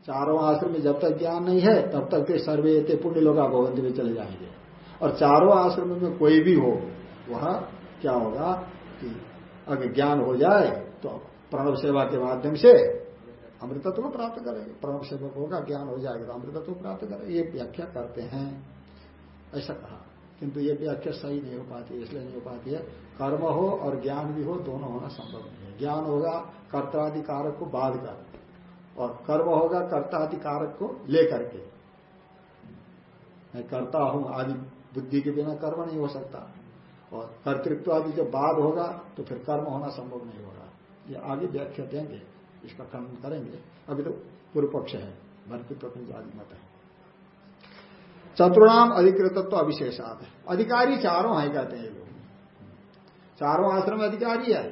चारों आश्रम में जब तक ज्ञान नहीं है, तब तक के सर्वे पुण्य लोग भवंती में चले जाएँगे। और चारों आश्रम में कोई भी हो, वह क्या होगा कि अगर ज्ञान हो जाए तो प्रणव सेवा के माध्यम से अमृतत्व प्राप्त करेंगे। प्रणव सेवक होगा, ज्ञान हो जाएगा तो अमृतत्व प्राप्त करेंगे। ये व्याख्या करते हैं। ऐसा कहा। किंतु ये व्याख्या सही नहीं हो पाती, इसलिए नहीं हो पाती है। कर्म हो और ज्ञान भी हो, दोनों होना संभव नहीं है। ज्ञान होगा, कर्ताधिकारक को बाध कर, और कर्म होगा, कर्ताधिकारक को लेकर के। मैं करता हूँ, आदि बुद्धि के बिना कर्म नहीं हो सकता। और कर्तृत्व आदि जब बाद होगा तो फिर कर्म होना संभव नहीं होगा। ये आगे व्याख्या देंगे, इसका खंडन करेंगे। अभी तो पूर्व पक्ष है, भरती प्रपंच आदि मत है। चतुर्णाम अधिकृतत्व अविशेषात अधिकारी चारों है, कहते हैं लोग। चारों आश्रम अधिकारी है।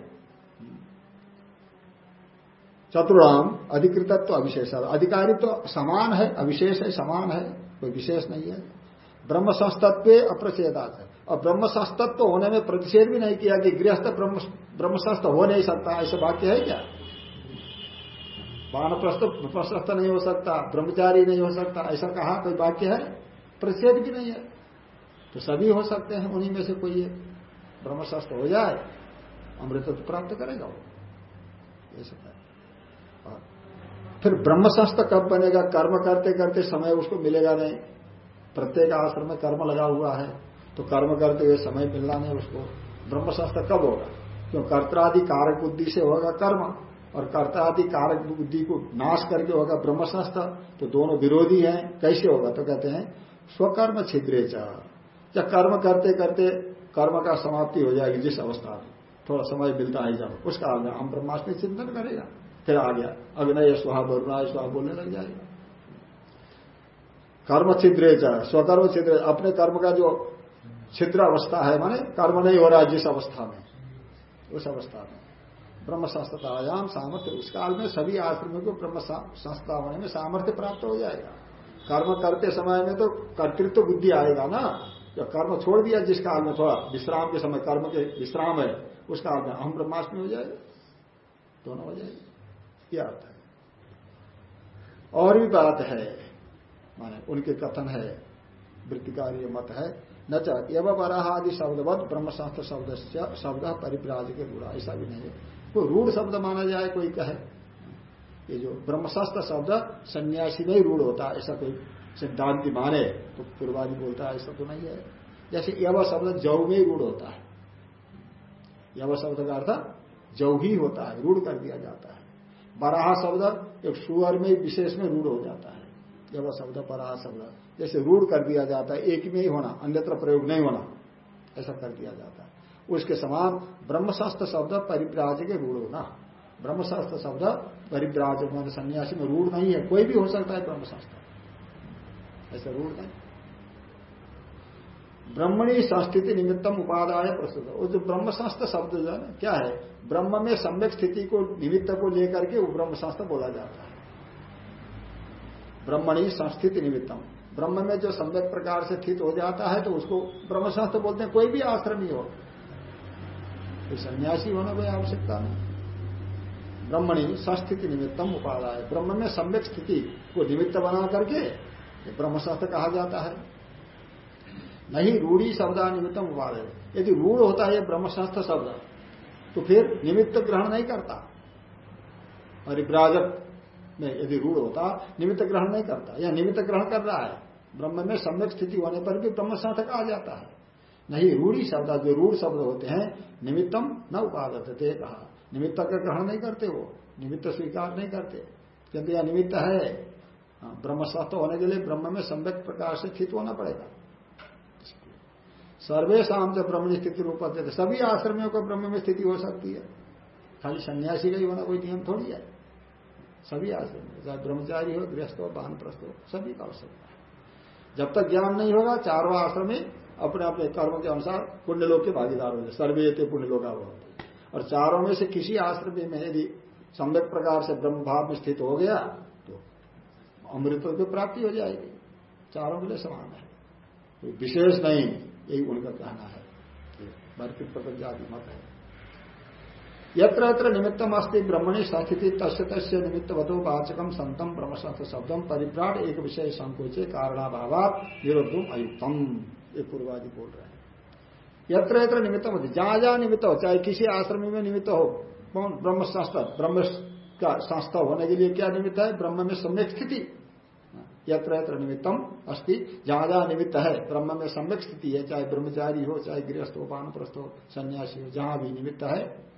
चतुर्णाम अधिकृतत्व अविशेष अधिकारी तो समान है, अविशेष है, समान है, कोई विशेष नहीं है। ब्रह्म संस्तत्व अप्रचेदात। है और ब्रह्म संस्तत्व होने में प्रतिषेध भी नहीं किया कि गृहस्थ ब्रह्म संस्थ हो नहीं सकता, ऐसा वाक्य है क्या? वानप्रस्थ प्रशस्त नहीं हो सकता, ब्रह्मचारी नहीं हो सकता, ऐसा कहा कोई वाक्य है? प्रतिषेध भी नहीं है। तो सभी हो सकते हैं, उन्हीं में से कोई एक ब्रह्मशास्त्र हो जाए, अमृत तो प्राप्त करेगा वो। ये सब है। और फिर ब्रह्मशास्त्र कब बनेगा? कर्म करते करते समय उसको मिलेगा नहीं। प्रत्येक आश्रम में कर्म लगा हुआ है तो कर्म करते हुए समय मिलना नहीं उसको। ब्रह्मशास्त्र कब होगा? क्यों? कर्तादि कारक बुद्धि से होगा कर्म, और कर्तादि कारक बुद्धि को नाश करके होगा ब्रह्मशास्त्र तो दोनों विरोधी हैं। कैसे होगा? तो कहते हैं, स्वकर्म छिद्रे या कर्म करते करते कर्म का समाप्ति हो जाएगी जिस अवस्था में। थोड़ा समय मिलता है जब। उस काल में हम ब्रह्मास्त्र चिंतन करेगा, फिर आ गया अग्नय स्वाहा वरुणा स्वाहा बोलने लग जाएगा। कर्म छिद्रे स्वकर्म छिद्र अपने कर्म का जो छिद्र अवस्था है, माने कर्म नहीं हो रहा है जिस अवस्था में, उस अवस्था में। ब्रह्म संस्थायाम सामर्थ्य, उस काल में सभी आश्रमों को ब्रह्म संस्था होने में सामर्थ्य प्राप्त हो जाएगा। कर्म करते समय में तो कर्तृत्व बुद्धि आएगा ना। जब कर्म छोड़ दिया जिस काल में, थोड़ा विश्राम के समय, कर्म के विश्राम है, उस काल में हम ब्रह्माष्टमी हो जाएगा, दोनों हो जाएगी। यह अर्थ है। और भी बात है माने उनके कथन है वृत्तिकारी मत है। न एवं बराह आदि शब्दवत ब्रह्मशास्त्र शब्द शब्द परिप्राज के रूढ़ा ऐसा भी नहीं है। कोई रूढ़ शब्द माना जाए, कोई कहे। ये जो ब्रह्मशास्त्र शब्द सन्यासी में ही रूढ़ होता है, ऐसा कोई सिद्धांति माने तो पूर्वादि बोलता है, ऐसा तो नहीं है। जैसे यव शब्द जव में ही रूढ़ होता है। यव शब्द का अर्थ जव ही होता है, रूढ़ कर दिया जाता है। बराह शब्द एक सुअर में, विशेष में रूढ़ हो जाता है। यव शब्द बराह शब्द, जैसे रूढ़ कर दिया जाता है, एक में ही होना, अन्यत्र प्रयोग नहीं होना, ऐसा कर दिया जाता है। उसके समान ब्रह्मशास्त्र शब्द परिव्राज के रूढ़ होना। ब्रह्मशास्त्र शब्द परिप्राज परिव्राज सन्यासी में रूढ़ नहीं है, कोई भी हो सकता है ब्रह्मशास्त्र। ऐसा रूढ़ नहीं ब्रह्मणी संस्थिति निमित्तम उपादाय प्रस्तुत। वो जो ब्रह्मशास्त्र शब्द क्या है? ब्रह्म में सम्यक स्थिति को, निमित्त को लेकर के वो ब्रह्मशास्त्र बोला जाता है। ब्रह्मणी संस्थिति निमित्तम। ब्रह्म में जो सम्यक प्रकार से स्थित हो जाता है तो उसको ब्रह्मशास्त्र बोलते हैं, कोई भी आश्रम ही हो। कोई सन्यासी होना कोई आवश्यकता नहीं। ब्रह्मणी संस्थिति निमित्तम उपादाय। ब्रह्म में सम्यक स्थिति को निमित्त बना करके ब्रह्मशास्त्र कहा जाता है। नहीं, रूढ़ी शब्द निमित्तम उपादय। यदि रूढ़ होता है ब्रह्मशास्त्र शब्द तो फिर निमित्त ग्रहण नहीं करता। परिव्राजक में यदि रूढ़ होता निमित्त ग्रहण नहीं करता। या निमित्त ग्रहण कर रहा है ब्रह्म में सम्यक स्थिति होने पर भी ब्रह्मशास्त्र कहा जाता है। नहीं रूढ़ी शब्द जो रूढ़ शब्द होते हैं निमित्तम न उपादत कहा। निमित्त का ग्रहण नहीं करते वो निमित्त स्वीकार नहीं करते। क्योंकि यह निमित्त है। हाँ, ब्रह्मशास्त्र होने के लिए ब्रह्म में सम्यक प्रकार से स्थित होना पड़ेगा। सर्वेशम से ब्रह्म स्थिति रूप सभी आश्रमियों को ब्रह्म में स्थिति हो सकती है। खाली सन्यासी का ही होना कोई नियम थोड़ी है। सभी आश्रम चाहे ब्रह्मचारी हो, गृहस्थ हो बान प्रस्त हो, सभी का आवश्यकता है। जब तक ज्ञान नहीं होगा, चारों आश्रम में अपने अपने कर्म के अनुसार पुण्य लोग के भागीदार हो जाए। सर्वे थे पुण्य लोग और चारों में से किसी आश्रम में यदि सम्यक प्रकार से ब्रह्म भाव में स्थित हो गया तो अमृत की प्राप्ति हो जाएगी। चारों के लिए समान है। कोई विशेष नहीं, यही उनका कहना है। भरती प्रपंच आदि मत है। यत्र यत्र निमित्तम अस्ति ब्रह्मणी स्थिति तस्य तस्य निमित्त वधो वाचकम संतम ब्रह्मशास्त्र शब्दम परिभ्राट एक विषय संकोचे कारणाभावात विरोधम अयुक्तम। ये पूर्वादि बोल रहे हैं। यत्र यत्र होती जहाँ जहाँ निमित्त हो चाहे किसी आश्रम में निमित्त हो, कौन? ब्रह्मशास्त्र ब्रह्म का संस्था होने के लिए क्या निमित्त है? ब्रह्म में सम्यक स्थिति। यत्र यत्र निमित्तम अस्थि जहाँ जहाँ निमित्त है, ब्रह्म में सम्यक स्थिति है, चाहे ब्रह्मचारी हो, चाहे गृहस्थ हो पानप्रस्थ हो, सन्यासी हो, जहाँ भी निमित्त है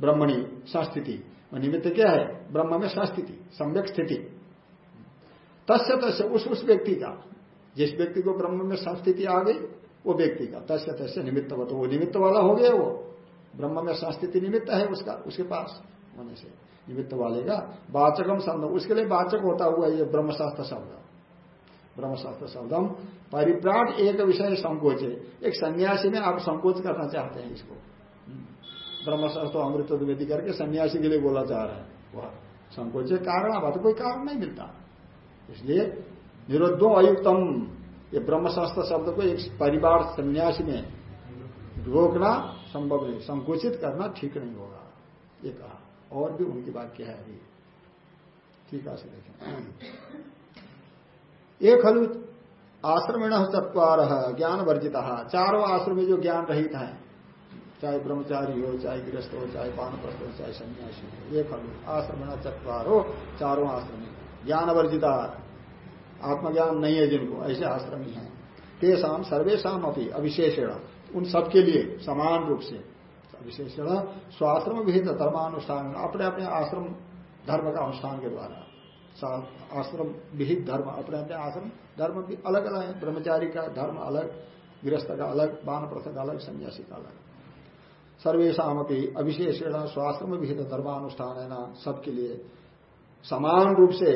ब्रह्मणी संस्थिति निमित्त क्या है? ब्रह्म में संस्थिति सम्यक स्थिति। तस्य तस्य, उस उस व्यक्ति का। जिस व्यक्ति को ब्रह्म में संस्थिति आ गई, वो व्यक्ति का। तस्य तस्य निमित्त तो वो निमित्त वाला हो गया वो। ब्रह्म में संस्थिति निमित्त है उसका, उसके पास होने से। निमित्त वाले का। वाचकम शब्द, उसके लिए वाचक होता हुआ ये ब्रह्मशास्त्र शब्द। ब्रह्मशास्त्र शब्दम परिप्राट एक विषय संकोच। है एक सन्यासी में आप संकोच करना चाहते हैं इसको। ब्रह्मशास्त्र अमृत विधि करके सन्यासी के लिए बोला जा रहा है। वह संकोच कारण अब कोई कारण नहीं मिलता। इसलिए निरुद्धो अयुक्तम, ये ब्रह्मशास्त्र शब्द को एक परिवार सन्यासी में रोकना संभव नहीं, संकुचित करना ठीक नहीं होगा। ये कहा। और भी उनकी वाक्य है अभी। ठीक है देखें। एक हलु आश्रमिण चतवार ज्ञान वर्जिता चारों आश्रम में जो ज्ञान रहित है चाहे ब्रह्मचारी हो, चाहे गृहस्थ हो, चाहे पानप्रस्थ हो, चाहे सन्यासी हो एक हलु आश्रमिण चतवार हो चारों आश्रम ज्ञान वर्जिता आत्मज्ञान नहीं है जिनको, ऐसे आश्रमी हैं तेसाम सर्वेशा अपनी अविशेषण, उन सबके लिए समान रूप से। विशेषण स्वाश्रम विहित धर्मानुष्ठान, अपने अपने आश्रम, धर्म का अनुष्ठान के द्वारा। आश्रम विहित धर्म, अपने अपने आश्रम, धर्म भी अलग अलग है। ब्रह्मचारी का धर्म अलग, गृहस्थ का अलग बान प्रथ का अलग, सन्यासी का अलग। सर्वेशम की अविशेषण स्वाश्रम विहित धर्मानुष्ठान है ना सबके लिए समान रूप से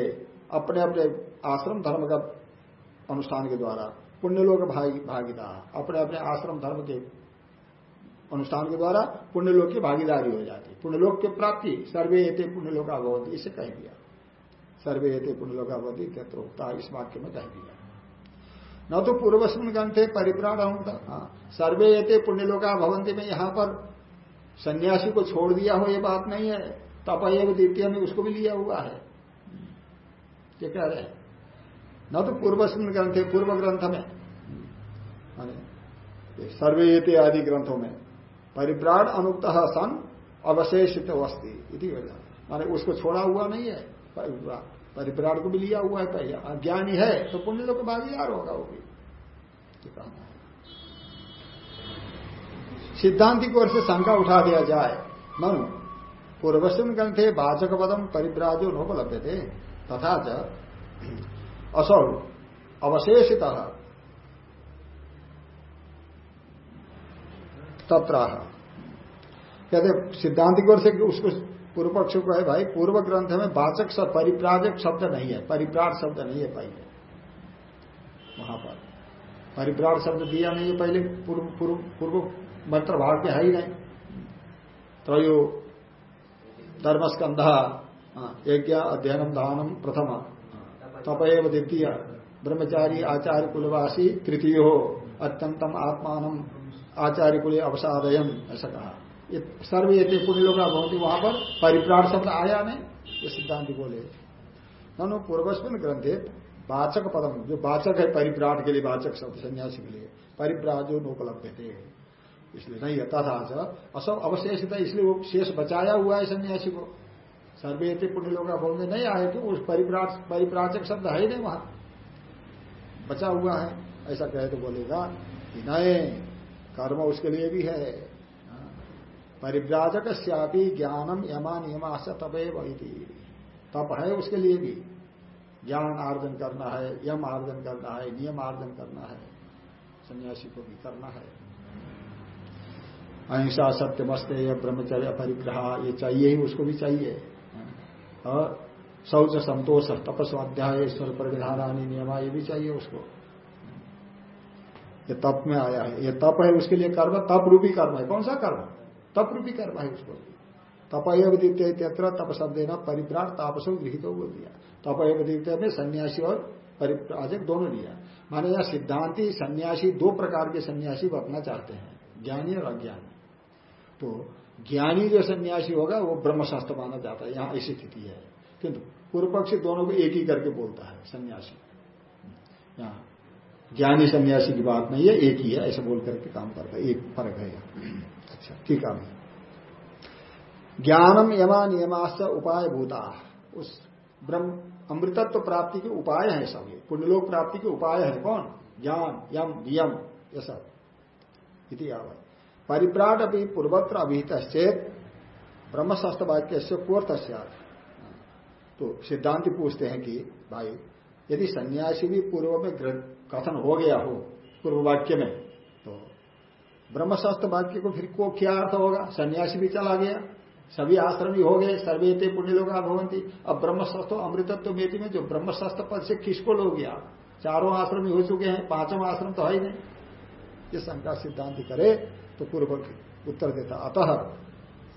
अपने अपने आश्रम धर्म का अनुष्ठान के द्वारा पुण्य लोग भागीदार अपने अपने आश्रम धर्म के अनुष्ठान के द्वारा पुण्यलोक की भागीदारी हो जाती पुण्यलोक की प्राप्ति सर्वे एते पुण्यलोका भवती इसे कह दिया। सर्वे एते पुण्यलोका भवती होता इस वाक्य में कह दिया। न तो पूर्वस्मिन ग्रंथे परिप्राण हाँ, सर्वे एते पुण्यलोका भवंती में यहाँ पर सन्यासी को छोड़ दिया हो, ये बात नहीं है। तपय द्वितीय में उसको भी लिया हुआ है। ये कह रहे हैं। न तो पूर्वस्मिन ग्रंथे पूर्व ग्रंथ में। सर्वे आदि ग्रंथों में। परिप्राण अनुक्त सन अवशेषित वस्ती, इति माने उसको छोड़ा हुआ नहीं है। परिप्राण को भी लिया हुआ है पहले। अज्ञानी है तो पुण्य लोग भागीदार होगा वो भी। सिद्धांति की ओर से शंका उठा दिया जाए। मनु पूर्वस्म ग्रंथे वाचक पदम परिव्राजो नोपलब्ध थे तथा असौ, अवशेषित, तत्राह। कहते सिद्धांत की ओर से उसको पूर्व पक्ष को है भाई, पूर्व ग्रंथ में वाचक सब परिप्राजक शब्द नहीं है। परिप्राट शब्द नहीं है पहले। वहाँ पर। परिप्राट शब्द दिया नहीं है पहले पूर्व पूर्व मंत्र भाग के है ही नहीं। त्रयो धर्मस्कंधा यज्ञ, अध्ययनम, दानम, प्रथम। तपएव द्वितीय। ब्रह्मचारी, आचार्य कुलवासी, तृतीय, अत्यंतम आत्मान आचार्य कुल अवसादयन, ऐसा कहा। सर्वे ये पुण्य लोग वहाँ पर परिप्राण शब्द आया नहीं, ये सिद्धांत बोले। नो पूर्वस्मिन ग्रंथे, वाचक पदम, जो वाचक है परिप्राण के लिए, वाचक शब्द, सन्यासी के लिए, परिप्राण जो नोपलब्ध थे। इसलिए नहीं है तथा असब अवशेषित इसलिए वो शेष बचाया हुआ है सन्यासी को। सर्वे पुण्य लोग बोलने नहीं आए कि उस परिप्राचक शब्द है ही नहीं वहाँ। बचा हुआ है, ऐसा कहे तो बोलेगा कि नहीं कर्म उसके लिए भी है। परिव्राजक श्यापी ज्ञानम यमा नियमा से वही तप है उसके लिए भी। ज्ञान आर्जन करना है, यम आर्जन करना है, नियम आर्जन करना है। सन्यासी को भी करना है। अहिंसा सत्य मस्ते ब्रह्मचर्य परिग्रह ये चाहिए ही उसको भी चाहिए। और शौच, संतोष, तपस्वाध्याय, ईश्वर परिधारानी नियमा, ये भी चाहिए उसको। ये तप में आया है। ये तप है उसके लिए कर्म, तप रूपी कर्म है। कौन सा कर्म? तप रूपी कर्म है उसको। तपयव द्वितीय त्यत्र तप शब्द न परिप्राण तापसो गृहित बोल दिया तपयव द्वितीय में सन्यासी और परिप्राजक दोनों लिया। माने यह सिद्धांति सन्यासी दो प्रकार के सन्यासी बनना चाहते हैं। ज्ञानी और अज्ञानी। तो ज्ञानी जो सन्यासी होगा, वो ब्रह्मशास्त्र माना जाता है। यहाँ ऐसी स्थिति है। किंतु पूर्व पक्षी दोनों को एक ही करके बोलता है, सन्यासी। यहाँ ज्ञानी सन्यासी की बात नहीं है, एक ही है, ऐसा बोल करके काम करता है। एक फ़र्क है अच्छा ठीक है। ज्ञानम यमा नियमाश्च उपाय भूता। उस ब्रह्म अमृतत्व प्राप्ति के उपाय है सब ये। पुण्यलोक प्राप्ति के उपाय है कौन? ज्ञान, यम नियम ये सब। इति परिप्राट अभी पूर्वत्र अभिहित चेत ब्रह्मशास्त्र वाक्य से कोर्थ तो सिद्धांत पूछते हैं कि, भाई, यदि सन्यासी भी पूर्व में कथन हो गया हो पूर्व वाक्य में तो ब्रह्मशास्त्र वाक्य को फिर को क्या अर्थ होगा? सन्यासी भी चला गया, सभी आश्रमी हो गए सर्वेते पुण्य लोग भवंती अब ब्रह्मशास्त्र अमृतत्व मेति में जो ब्रह्मशास्त्र पद से किसको लोग गया चारों आश्रमी हो चुके हैं, पाँचों आश्रम तो है ही नहीं। ये शंका सिद्धांत करे तो पूर्व उत्तर देता, अतः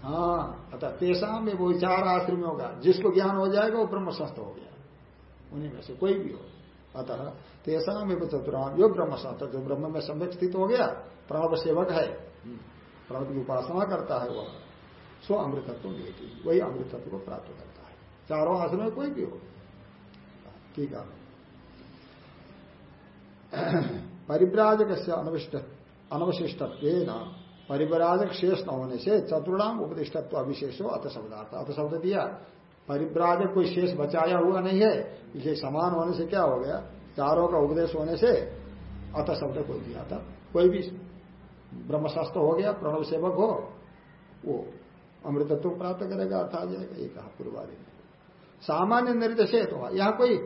हाँ अतः तेषा में वो चार आश्रमी होगा। जिसको ज्ञान हो जाएगा, वो ब्रह्मशास्त्र हो गया। उन्हीं में से कोई भी हो। अतः तेषा में चतुराम यो ब्रह्मशास्त्र, जो ब्रह्म में सम्यक स्थित हो गया प्रणव सेवक है। प्रणव की उपासना करता है वह। स्व अमृतत्व लेती वही अमृतत्व को प्राप्त करता है। चारों आश्रम में कोई भी हो। ठीक है। परिव्राजक से अनविष्ट। अनवशिष्टत्व परिव्राजक शेष न होने से चतुर्णाम उपदिष्टत्व अविशेष हो अत शब्दार्थ। अत शब्द दिया। परिव्राजक कोई शेष बचाया हुआ नहीं है इसलिए समान होने से क्या हो गया? चारों का उपदेश होने से अत शब्द कोई दिया था। कोई भी ब्रह्मशास्त्र हो गया, प्रणव सेवक हो, वो अमृतत्व प्राप्त करेगा अर्थ आ जाएगा ये कहा पूर्वादि ने। सामान्य निर्देशित हुआ यहाँ कोई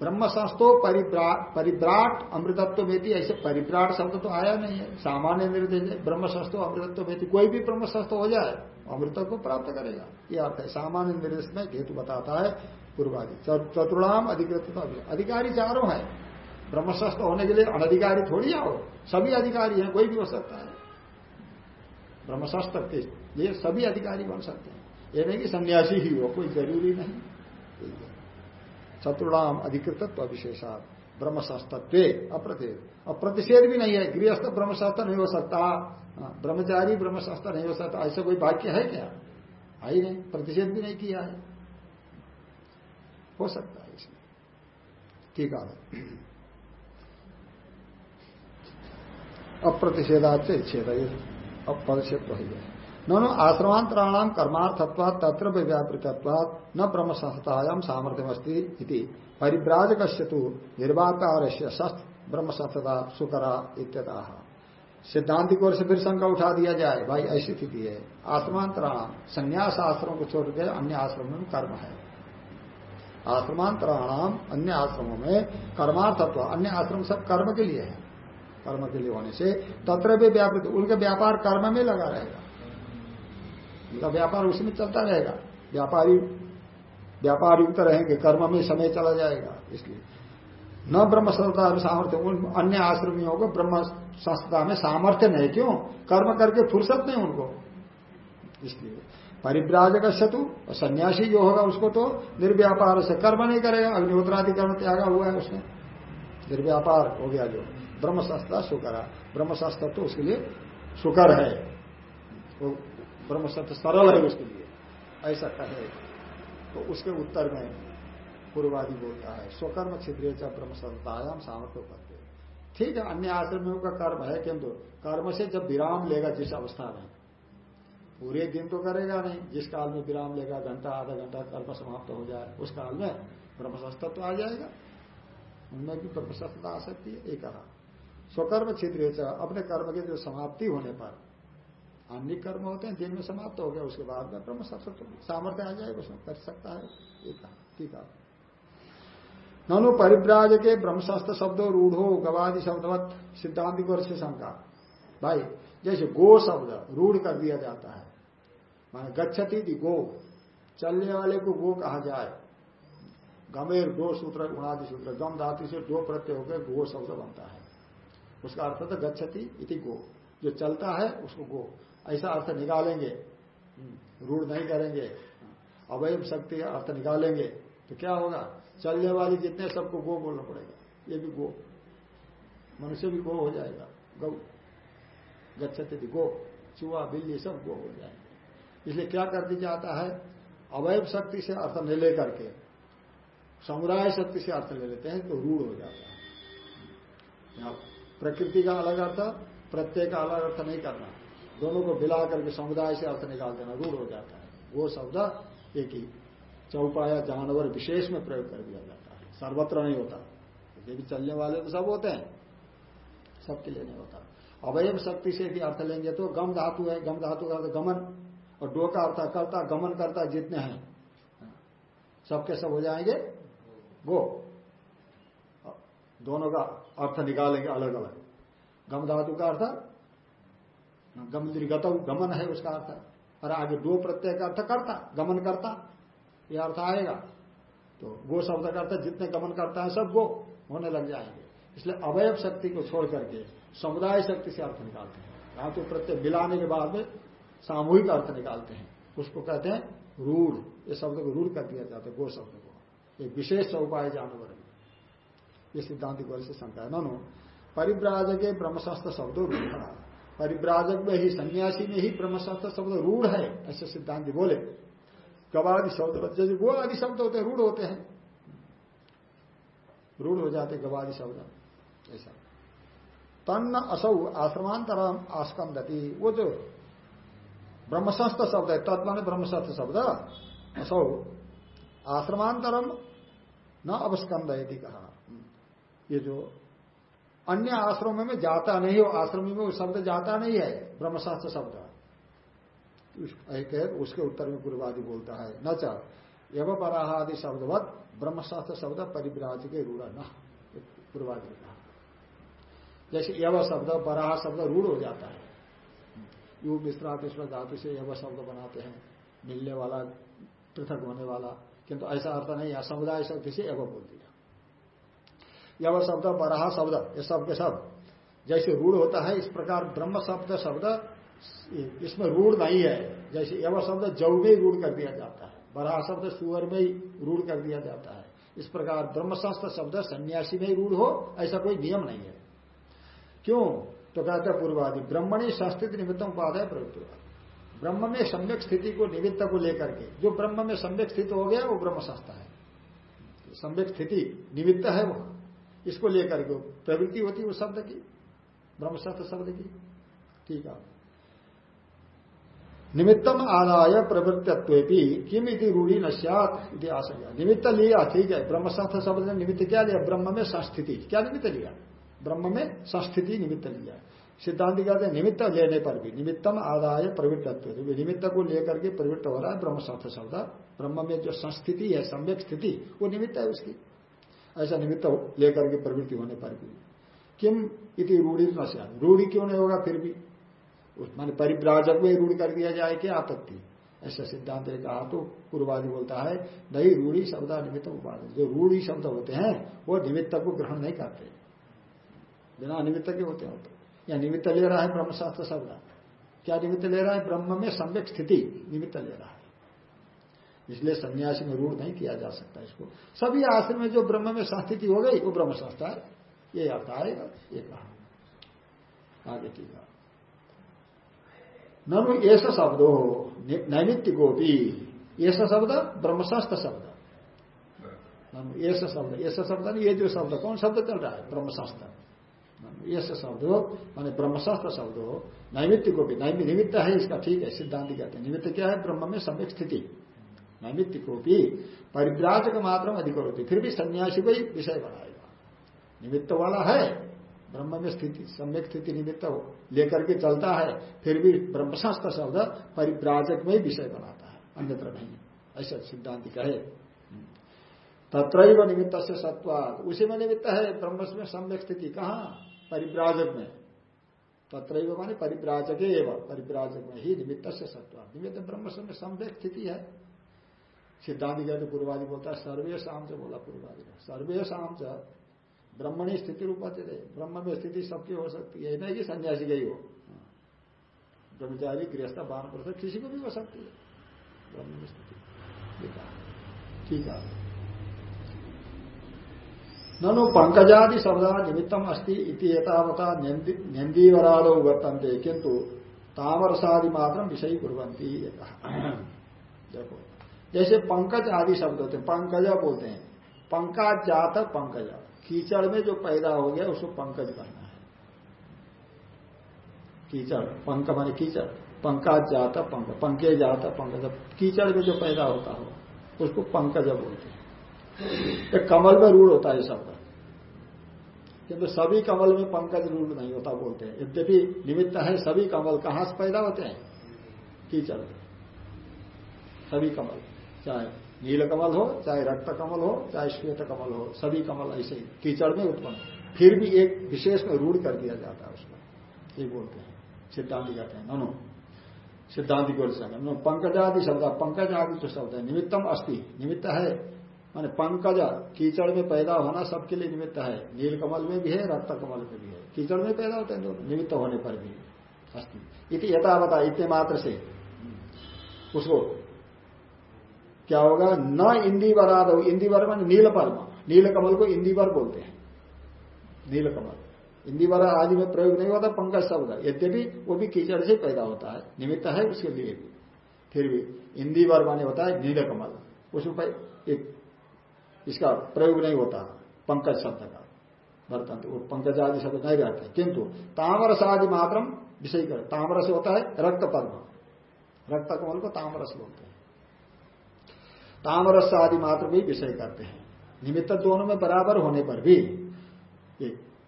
ब्रह्मशास्त्रो परिव्राट अमृतत्व बेती ऐसे परिव्राट शब्द तो आया नहीं है। सामान्य निर्देश ब्रह्मशास्त्रो अमृतत्व बेती कोई भी ब्रह्मशास्त्र हो जाए अमृत को प्राप्त करेगा। यह अर्थ है, सामान्य निर्देश में हेतु बताता है पूर्वादि। चतुर्णाम अधिकृत अधिकारी चारों है। ब्रह्मशास्त्र होने के लिए अनधिकारी थोड़ी आओ। सभी अधिकारी हैं, कोई भी हो सकता है। ब्रह्मशास्त्र के ये सभी अधिकारी बन सकते हैं। ये नहीं कि सन्यासी ही हो, कोई ज़रूरी नहीं। चतुर्णाम अधिकृतत्व विशेषा ब्रह्मशास्त्र अप्रतिषेध अप्रतिषेध भी नहीं है। गृहस्थ ब्रह्मशास्त्र नहीं हो सकता। हाँ, ब्रह्मचारी ब्रह्मशास्त्र नहीं हो सकता। ऐसा कोई वाक्य है क्या? है ही नहीं। प्रतिषेध भी नहीं किया है। हो सकता है इसमें। ठीक है। अप्रतिषेधाच छेद अब पदक्षेप तो है। नो आश्रमांतराणाम कर्मार्थत्वा तत्र व्यापृतत्वात् न ब्रह्म संस्थायाम सामर्थ्यमस्ती तो निर्वाकार से शस्त्र ब्रह्म संस्थता सुकरा इत्यता। सिद्धांति को से फिर शंका उठा दिया जाए भाई, ऐसी स्थिति है। आश्रमांतराणाम संन्यास आश्रम को छोड़ के अन्य आश्रमों में कर्म है। आश्रमांतराणाम अन्य आश्रमों में कर्मार्थत्व, अन्य आश्रम सब कर्म के लिए है। कर्म के लिए होने से तत्र भी व्यापृत, उनका व्यापार कर्म में लगा रहेगा। उनका व्यापार उसमें चलता रहेगा। व्यापारी, व्यापार युक्त रहेंगे, कर्म में समय चला जाएगा, इसलिए। न ब्रह्म संस्था सामर्थ्य, उन अन्य आश्रमियों को ब्रह्म संस्था में सामर्थ्य नहीं, क्यों? कर्म करके फुर्सत नहीं उनको। इसलिए परिव्राजक शत्रु सन्यासी जो होगा उसको तो निर्व्यापार से कर्म नहीं करेगा, अग्निहोत्रादि कर्म त्यागा हुआ है उसने। निर्व्यापार हो गया जो। ब्रह्मशास्त्र सुकरा। ब्रह्मशास्त्र तो उसके लिए सुकर है। वो ब्रह्मशास्त्र सरल है उसके लिए। ऐसा कहे तो उसके उत्तर में पूर्वादि बोलता है, स्वकर्म छिद्रे ब्रह्म ब्रह्मशास्त्रायाम सामर्थ्य करते ठीक है, अन्य आश्रमियों का कर्म है किंतु कर्म से जब विराम लेगा जिस अवस्था में, पूरे दिन तो करेगा नहीं, जिस काल में विराम लेगा, घंटा, आधा घंटा कर्म समाप्त हो जाए, उस काल में ब्रह्मशास्त्र तो आ जाएगा। उनमें भी ब्रह्मशास्त्रता आ सकती है एक कहा। स्वकर्म छिद्र अपने कर्म के जो समाप्ति होने पर अन्य कर्म होते हैं दिन में समाप्त हो गया, उसके बाद में ब्रह्म सामर्थ्य आ जाएगा, उसमें कर सकता है ठीक है ननु परिव्राज के ब्रह्मशास्त्र शब्दों रूढ़ो गवादि शब्दवत, सिद्धांत को से शंका। भाई, जैसे गो शब्द रूढ़ कर दिया जाता है, माने गच्छती थी गो, चलने वाले को गो कहा जाए। गमेर गो सूत्र, गुणादि सूत्र, गम धातु से दो प्रत्यय होकर गो शब्द बनता है। उसका अर्थ था गच्छति इति गो, जो चलता है उसको गो। ऐसा अर्थ निकालेंगे। हम्म, रूढ़ नहीं करेंगे। अवयव शक्ति अर्थ निकालेंगे। तो क्या होगा? चलने वाली जितने सबको गो बोलना पड़ेगा। ये भी गो। मनुष्य भी गो हो जाएगा। गौ। गच्छति गो। चूहा बिल्ली सब गो हो जाएँगे। इसलिए क्या कर दिया जाता है? अवयव शक्ति से अर्थ नहीं लेकर के समुदाय शक्ति से अर्थ ले लेते हैं तो रूढ़ हो जाता है। प्रकृति का अलग अर्थ प्रत्यय का अलग अर्थ नहीं करना। दोनों को मिला करके समुदाय से अर्थ निकाल देना रूढ़ हो जाता है। वो शब्द एक ही चौपाया जानवर विशेष में प्रयोग कर दिया जाता है। सर्वत्र नहीं होता। ये भी चलने वाले तो सब होते हैं। सबके लिए नहीं होता। अवयव शक्ति से भी अर्थ लेंगे तो गम धातु है। गम धातु का अर्थ गमन और डो का अर्थ करता, गमन करता जितने हैं, सबके सब हो जाएँगे गो दोनों का अर्थ निकालेंगे अलग अलग गम धातु का अर्थ गमद्रिगत गमन है उसका अर्थ। और आगे दो प्रत्यय का अर्थ करता, गमन करता यह अर्थ आएगा। तो गो शब्द का अर्थ जितने गमन करता है सब गो, होने लग जाएँगे। इसलिए अवयव शक्ति को छोड़ करके समुदाय शक्ति से अर्थ निकालते हैं। यहाँ तो प्रत्यय मिलाने के बाद में सामूहिक अर्थ निकालते हैं। उसको कहते हैं रूढ़। ये शब्द को रूढ़ कर दिया जाता है, गो शब्द को। एक विशेष उपाय जानवर है ये सिद्धांत वर्ष से शंका है। नो परिव्राजक ब्रह्मशास्त्र शब्द रूढ़ परिव्राजक में ही, सन्यासी में ही ब्रह्मशास्त्र शब्द रूढ़ है, ऐसे सिद्धांत बोले। गवादि शब्द जैसे वो आदि शब्द होते हैं, रूढ़ होते हैं। रूढ़ हो जाते गवादि शब्द, ऐसा। तन्न असौ, आश्रमांतरम आस्कंदती, वो जो ब्रह्मशास्त्र शब्द है तत्व ब्रह्मशास्त्र शब्द, असौ, आश्रमांतरम न अवस्कंद कहा। ये जो अन्य आश्रमों में जाता नहीं हो, आश्रम में वो शब्द जाता नहीं है, ब्रह्मशास्त्र शब्द। उसके उत्तर में पूर्वादि बोलता है, न च एवं पराहादि शब्दवत, ब्रह्मशास्त्र शब्द परिव्राज के रूढ़ न पूर्वादि कहा। जैसे यव शब्द बराह शब्द रूढ़ हो जाता है। यू विश्रात धातु से यव शब्द बनाते हैं, मिलने वाला, पृथक होने वाला, किंतु ऐसा अर्थ नहीं है समुदाय शब्द से एवं बोल दिया यव शब्द बराह शब्द, ये सब के सब। जैसे रूढ़ होता है, इस प्रकार ब्रह्म शब्द शब्द, इसमें रूढ़ नहीं है। जैसे यव शब्द जव में रूढ़ कर दिया जाता है। बराह शब्द, सुअर में ही रूढ़ कर दिया जाता है। इस प्रकार ब्रह्मशास्त्र शब्द, सन्यासी में रूढ़ हो, ऐसा कोई नियम नहीं है। क्यों? तो कहते पूर्वादि, ब्रह्मणी संस्थिति निमित्त उपाध्याय प्रवृत्ति ब्रह्म में सम्यक स्थिति को, निमित्त को लेकर के, जो ब्रह्म में सम्यक स्थित हो गया, वो ब्रह्मशास्त्र है। सम्यक स्थिति निमित्त है वो। इसको लेकर के प्रवृत्ति होती है उस शब्द की ब्रह्मशास्त्र शब्द की। ठीक है। निमित्तम आदाय प्रवृत्तत्व किम इति रूढ़ी न इति आशंका निमित्त लिया, ठीक है। ब्रह्मशास्त्र शब्द ने निमित्त क्या लिया? ब्रह्म में संस्थिति। क्या निमित्त लिया? ब्रह्म में संस्थिति निमित्त लिया। सिद्धांत कहते हैं, निमित्त लेने पर भी, निमित्तम आदाय प्रवृत्तत्व निमित्त को लेकर के प्रवृत्त हो रहा है ब्रह्मशास्त्र शब्द। ब्रह्म में जो संस्थिति है, सम्यक स्थिति, वो निमित्त है उसकी। ऐसा निमित्त लेकर के प्रवृत्ति होने पर भी। किम इति रूढ़ी न रूढ़ी क्यों नहीं होगा फिर भी? माने परिव्राजक में रूढ़ कर दिया जाए क्या? आपत्ति। ऐसा सिद्धांत ने कहा तो पूर्वादि बोलता है, नहीं, रूढ़ी शब्द निमित्त उपाधि जो रूढ़ी शब्द होते हैं, वो निमित्त को ग्रहण नहीं करते। बिना निमित्त के होते हैं तो। या निमित्त ले रहा है ब्रह्मशास्त्र शब्द। क्या निमित्त ले रहा है? ब्रह्म में सम्यक स्थिति निमित्त ले रहा है। इसलिए सन्यासी में रूढ़ नहीं किया जा सकता इसको। सभी आश्रम में जो ब्रह्म में संस्थिति हो गई, वो ब्रह्मशास्त्र है ये अर्थ आएगा, ये कहा आगे है ननु ऐसा शब्द नैमित्तिको भी ऐसा शब्द, ब्रह्मशास्त्र शब्द। ऐसा शब्द ऐसा शब्द नहीं, ये जो शब्द, कौन शब्द चल रहा है? ब्रह्मशास्त्र। ऐसा शब्द हो माने ब्रह्मशास्त्र शब्द हो नैमित्त को भी निमित्त है इसका, ठीक है, सिद्धांत कहते हैं। निमित्त क्या है? ब्रह्म में सम्यक स्थिति। नैमित्त को भी परिव्राजक मात्र अधिक होती फिर भी सन्यासी को ही विषय बनाएगा। निमित्त वाला है, ब्रह्म में स्थिति, सम्यक स्थिति निमित्त लेकर के चलता है, फिर भी ब्रह्मशास्त्र शब्द परिव्राजक में ही विषय बनाता है, अन्यत्र नहीं। ऐसा सिद्धांत कहे। तत्र निमित्त से सत्वाद उसी में निमित्त है, ब्रह्म में सम्यक स्थिति। कहा? परिव्राजक में। तत्र माने परिव्राजक एवं, परिव्राजक में ही निमित्त से सत्वाद निमित्त ब्रह्म में सम्यक स्थिति है। सिद्धांत कहते पूर्वादि बोलता है, सर्वे शाम से बोला पूर्वादि सर्वे शाम से ब्रह्मणी स्थिति रूपाते थे ब्रह्म में स्थिति सबकी हो सकती है। नहीं कि सन्यासी गई हो ब्रह्मचारी, गृहस्थ बान प्रसन्न किसी को भी हो सकती है। ब्रह्म में स्थिति। ठीक है। ननु पंकजादि शब्द निमित्तम अस्ति इति एतावता नंदीवरादो वर्तनते किंतु तामरसादि मात्र विषय कुरंती देखो। जैसे पंकज आदि शब्द होते हैं, पंकज बोलते हैं। पंकज जात पंकज। कीचड़ में जो पैदा हो गया, उसको पंकज कहना है। कीचड़, पंक माने कीचड़। पंकज जाता पंक, पंके जाता पंकज कीचड़ में जो पैदा होता हो, उसको पंकज बोलते हैं। एक कमल में रूढ़ होता है शब्द। किंतु सभी कमल में पंकज रूढ़ नहीं होता बोलते हैं। यद्यपि निमित्त है, सभी कमल कहाँ से पैदा होते हैं? कीचड़ सभी कमल। चाहे नील कमल हो, चाहे रक्त कमल हो, चाहे श्वेत कमल हो, सभी कमल ऐसे कीचड़ में उत्पन्न। फिर भी एक विशेष में रूढ़ कर दिया जाता है उसको। ये बोलते हैं। सिद्धांत कहते हैं। नो सिद्धांत बोल सकते पंकजादि शब्द पंकज आदि जो शब्द है। निमित्तम अस्थि निमित्त है। माने पंकज, कीचड़ में पैदा होना सबके लिए निमित्त है। नील कमल में भी है, रक्त कमल में भी है। कीचड़ में पैदा होते हैं दोनों। निमित्त होने पर भी अस्थि इति यथावता इतने मात्र से। उसको क्या होगा? न इंदी बराद हो इंदी वर मान नील परमा नील कमल को इंदी वर बोलते हैं। नील कमल। इंदी वर आदि में प्रयोग नहीं होता, पंकज शब्द यद्यपि वो भी कीचड़ से पैदा होता है, निमित्त है उसके लिए भी। फिर भी इंदी वर माने होता है नील कमल। उसमें एक इसका प्रयोग नहीं होता, पंकज शब्द का। बर्तन वो पंकज आदि शब्द नहीं रहते। किंतु तामरस आदि मात्र विषय कर तामरस होता है रक्त पद्म। रक्त कमल को तामरस बोलते हैं। तामरस आदि मात्र भी विषय करते हैं। निमित्त दोनों में बराबर होने पर भी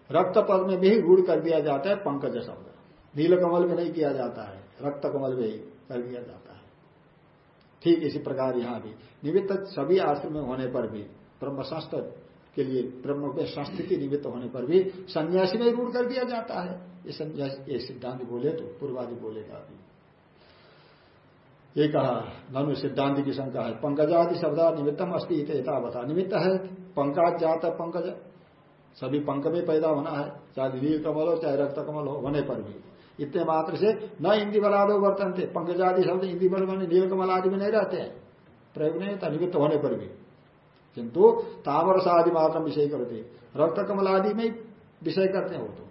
रक्त पद में भी रूढ़ कर दिया जाता है पंकज शब्द। नील कमल में नहीं किया जाता है, रक्त कमल में ही कर दिया जाता है। ठीक इसी प्रकार यहाँ भी। निमित्त सभी आश्रम में होने पर भी, ब्रह्मशास्त्र के लिए, ब्रह्म में संस्थिति निमित्त होने पर भी सन्यासी में रूढ़ कर दिया जाता है। ये सन्यासी, ये सिद्धांत बोले तो पूर्वादि बोलेगा अभी ये कहा, ननु सिद्धांत की शंका है। पंकजादि शब्द निमित्तम अस्थि बता निमित्त है पंकज जाता पंकज। सभी पंक में पैदा होना है, चाहे नील कमल हो, चाहे रक्त कमल हो, होने पर भी। इतने मात्र से न इंदी बलादो वर्तन थे। पंकजादि शब्द इंदी बल में नील कमल आदि में नहीं रहते हैं। प्रयोग नहीं होता, निमित्त होने पर भी। किंतु तामरस आदि मात्र विषय करते रक्त कमल आदि में विषय करते हैं तो।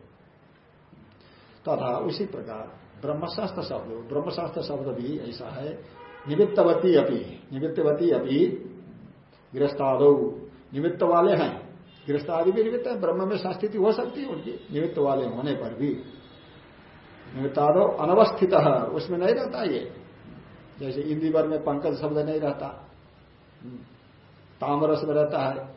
तथा उसी प्रकार ब्रह्मशास्त्र शब्द ब्रह्मशास्त्र शब्द भी ऐसा है। निमित्तवती अपनी निमित्तवती अभी गृहस्थाद। निमित्त वाले हैं। गृहस्थादि भी निमित्त है, ब्रह्म में संस्थिति हो सकती है उनकी। निमित्त वाले होने पर भी। निमित्तादो अनवस्थित, उसमें नहीं रहता ये। जैसे हिंदी भर में पंकज शब्द नहीं रहता। तामरस में रहता है।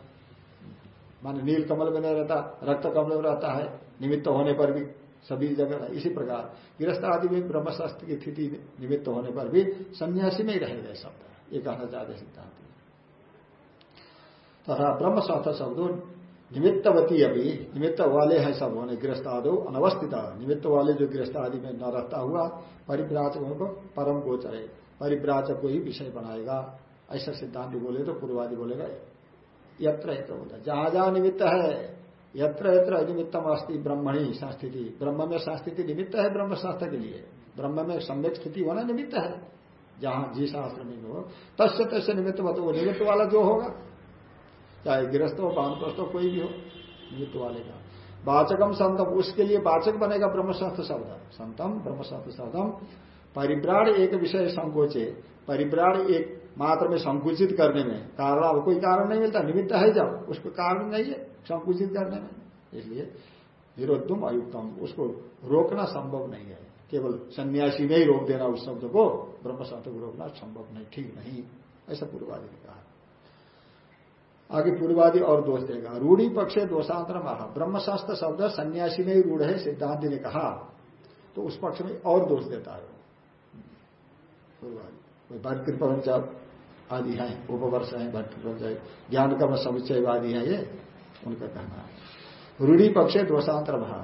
मान नील कमल में नहीं रहता, रक्त कमल में रहता है। निमित्त होने पर भी। सभी जगह इसी प्रकार, गृहस्थ आदि में ब्रह्मशास्त्र की स्थिति निमित्त होने पर भी सन्यासी में ही रहेगा शब्द ये कहना चाहते सिद्धांत। तथा ब्रह्मशास्त्र शब्दों निमित्तवती अभी, निमित्त वाले हैं सब होने, गृहस्थ आदो अनवस्थित निमित्त वाले जो गृहस्थ आदि में न रहता हुआ, परिव्राजकों को परम गोचर है परिव्राजक को ही विषय बनाएगा। ऐसा सिद्धांत बोले तो पूर्वादि बोलेगा, यत्र होता जहाँ जहाँ निमित्त है यत्र यत्र निमित्तम अस्थि ब्रह्मणी संस्थिति। ब्रह्म में संस्थिति निमित्त है ब्रह्म शास्त्र के लिए। ब्रह्म में सम्यक स्थिति होना निमित्त है। जहाँ जी शास्त्र में हो, तस्य तस्य निमित्त मत वो निमित्त वाला जो होगा, चाहे गृहस्थ हो, बानप्रस्थ हो, कोई भी हो निमित्त वाले का। वाचकम संतम, उसके लिए वाचक बनेगा ब्रह्मशास्त्र शब्द। संतम ब्रह्मशास्त्र शब्दम। परिव्राण एक विषय संकोचे। परिव्राण एक मात्र में संकुचित करने में, कारण, कोई कारण नहीं मिलता, निमित्त है जब, उसको कारण नहीं है। संकुचित करने में इसलिए विरोधुम अयुक्तम उसको रोकना संभव नहीं है। केवल सन्यासी में ही रोक देना उस शब्द को ब्रह्म को रोकना संभव नहीं, ठीक नहीं, ऐसा पूर्वादि ने कहा। आगे पूर्वादि और दोष देगा। रूढ़ी पक्षे दोषांतर महा। ब्रह्मशास्त्र शब्द सन्यासी में ही रूढ़ है, सिद्धांत ने कहा। तो उस पक्ष में और दोष देता है पूर्वादि भट्ट कृपा आदि हैं, उपवर्ष है भट्ट ज्ञान कर्म समुच्चयवादी है ये। उनका कहना है। रूढ़ी पक्षे दोषांतर भाव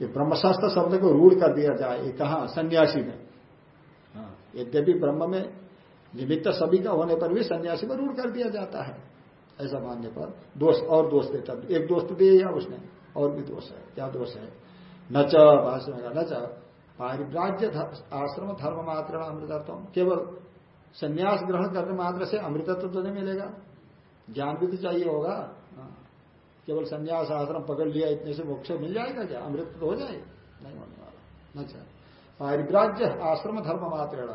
ये ब्रह्मशास्त्र शब्द को रूढ़ कर दिया जाए ये कहा सन्यासी में हाँ, यद्यपि ब्रह्म में निमित्त सभी का होने पर भी सन्यासी में रूढ़ कर दिया जाता है ऐसा मानने पर दोष और दोष देता एक दोष तो दिया उसने और भी दोष है। क्या दोष है? न च भाषण का न च आश्रम धर्म मात्र अमृतत्व केवल संन्यास ग्रहण करने मात्र से अमृतत्व तो नहीं मिलेगा। ज्ञान भी तो चाहिए होगा। केवल संन्यास आश्रम पकड़ लिया, इतने से मोक्ष मिल जाएगा क्या? अमृत तो हो जाए नहीं होने वाला। अच्छा पारिव्राज्य आश्रम धर्म मात्र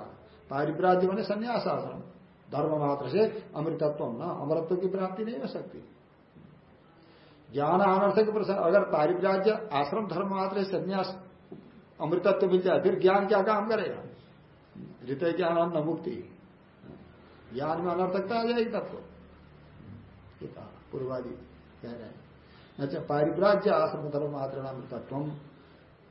पारिव्राज्य मैंने संन्यास आश्रम धर्म मात्र से अमृतत्व न अमृत्व की प्राप्ति नहीं हो सकती। ज्ञान अनर्थक प्रसन्न। अगर पारिव्राज्य आश्रम धर्म मात्र संन्यास, अमृतत्व मिल जाए, फिर ज्ञान क्या काम करेगा? हृदय ज्ञान न मुक्ति। ज्ञान में अनर्थकता आ जाएगी तत्व तो। पूर्वादि। कह रहे हैं अच्छा पारिव्राज्य आश्रम धर्म मात्र अमृतत्व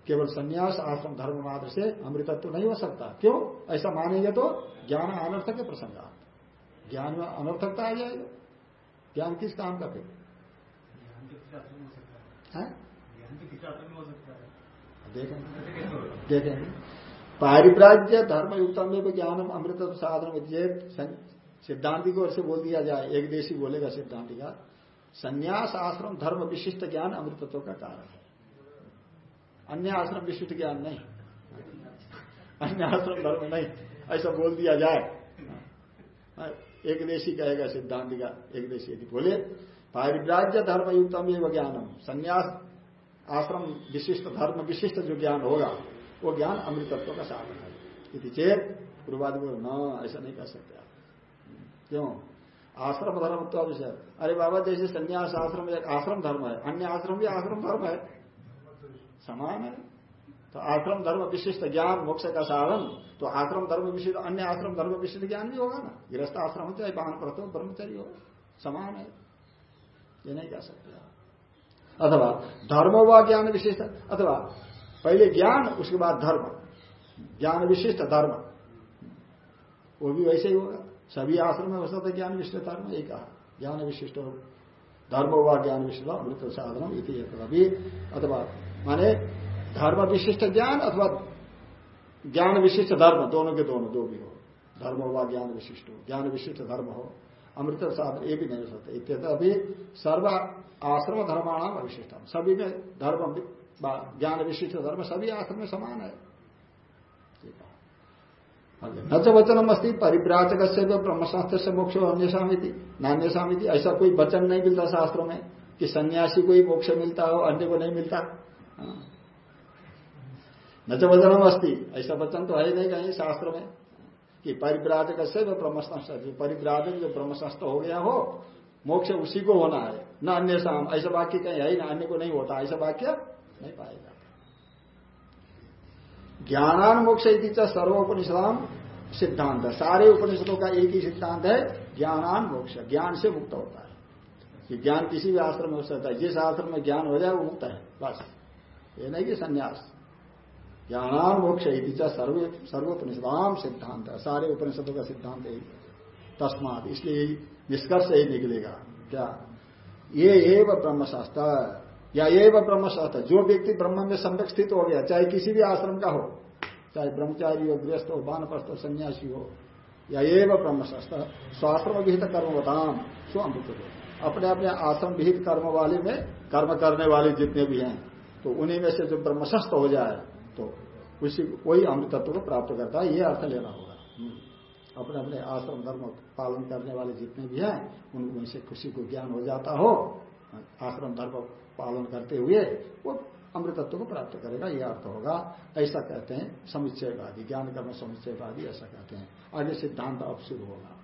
केवल संन्यास आश्रम धर्म मात्र से अमृतत्व नहीं हो सकता। क्यों? ऐसा मानेंगे तो ज्ञान अनर्थक है प्रसंग ज्ञान में अनर्थकता आ जाएगा। ज्ञान किस काम का फिर? देखेंगे। देखेंगे। पारिप्राज्य धर्म युक्त में भी ज्ञान अमृत साधन सिद्धांति को ऐसे बोल दिया जाए। एक देशी बोलेगा सिद्धांति का। संन्यास आश्रम धर्म विशिष्ट ज्ञान अमृतत्व का कारण है। अन्य आश्रम विशिष्ट ज्ञान नहीं। अन्य आश्रम धर्म नहीं। ऐसा बोल दिया जाए। एक देशी कहेगा, सिद्धांत का, एक देशी यदि बोले, पारिव्राज्य धर्म युक्तम एवं ज्ञानम। संन्यास आश्रम विशिष्ट, धर्म विशिष्ट जो ज्ञान होगा, वो ज्ञान अमृतत्व का साधन है। यदि चेत पूर्वादि न, ऐसा नहीं कर सकते क्यों? आश्रम धर्म तो विषय। अरे बाबा, जैसे संन्यास आश्रम एक आश्रम धर्म है, अन्य आश्रम भी आश्रम धर्म है। समान है। तो आश्रम धर्म विशिष्ट ज्ञान, मोक्ष का साधन। तो आश्रम धर्म विशिष्ट, अन्य आश्रम धर्म विशिष्ट ज्ञान भी होगा ना? गृहस्थ आश्रम चाहे पान प्रथम ब्रह्मचारी हो समान है। ये नहीं कह सकते अथवा धर्म व ज्ञान विशिष्ट। अथवा पहले ज्ञान, उसके बाद धर्म। ज्ञान विशिष्ट धर्म। वो भी वैसे ही होगा। सभी आश्रम में हो सकता ज्ञान विशिष्ट धर्म, एक ज्ञान विशिष्ट धर्म व ज्ञान विशिष्ट अमृत साधन इति अभी अथवा, माने धर्म विशिष्ट ज्ञान अथवा ज्ञान विशिष्ट धर्म, दोनों के दोनों, दो भी हो। धर्म व ज्ञान विशिष्ट हो। ज्ञान विशिष्ट धर्म हो। अमृत साधन ये भी नहीं हो सकते। इत्यत अभी सर्व आश्रम धर्माणाम अविशिष्ट सभी में धर्म ज्ञान विशिष्ट धर्म सभी आश्रम में समान है। न च वचनम अस्ती परिव्राजक से ब्रह्मशास्त्र से मोक्ष अन्य नान्य ऐसा कोई वचन नहीं मिलता शास्त्रों में कि सन्यासी को ही मोक्ष मिलता हो, अन्य को नहीं मिलता हाँ। न च वचनम अस्ती ऐसा वचन तो है नहीं कहीं शास्त्र में कि परिव्राजक से वे ब्रह्मशास्त्र परिव्राजक जो ब्रह्मशास्त्र हो गया हो, मोक्ष उसी को होना है, न अन्य ऐसा वाक्य कहीं है ना अन्य को नहीं होता, ऐसा वाक्य नहीं पाएगा ज्ञानान मोक्ष सर्वोपनिषदाम सिद्धांत। सारे उपनिषदों का एक ही सिद्धांत है ज्ञानान मोक्ष ज्ञान से मुक्त होता है। कि ज्ञान किसी भी आश्रम में हो सकता है, जिस आश्रम में ज्ञान हो जाए वो मुक्त है, बस। ये नहीं कि संन्यास। ज्ञानान मोक्ष सर्व सर्वोपनिषदाम सिद्धांत। है सारे उपनिषदों का सिद्धांत यही तस्मात, इसलिए निष्कर्ष यही निकलेगा। क्या? ये एवं ब्रह्मशास्त्र। या ये ब्रह्मशास्त्र जो व्यक्ति ब्रह्म में सम्यक स्थित हो गया, चाहे किसी भी आश्रम का हो, चाहे ब्रह्मचारी हो, गृहस्थ हो बानप्रस्थ हो, सन्यासी हो, या ये वह ब्रह्मशास्त्र स्वाश्रम विहित कर्म बताम सो अमृत हो अपने अपने आश्रम विहित कर्म वाले में कर्म करने वाले जितने भी हैं तो उन्हीं में से जो ब्रह्मशस्त हो जाए तो उसी वही अमृतत्व को प्राप्त करता है, ये अर्थ लेना होगा हम्म। अपने अपने आश्रम धर्म पालन करने वाले जितने भी हैं उनसे खुशी को ज्ञान हो जाता हो, आश्रम धर्म पालन करते हुए वो अमृतत्व को प्राप्त करेगा यह अर्थ होगा। ऐसा कहते हैं, समुच्चयवादी, ज्ञान कर्म समुच्चयवादी ऐसा कहते हैं। आगे सिद्धांत अब शुरू होगा।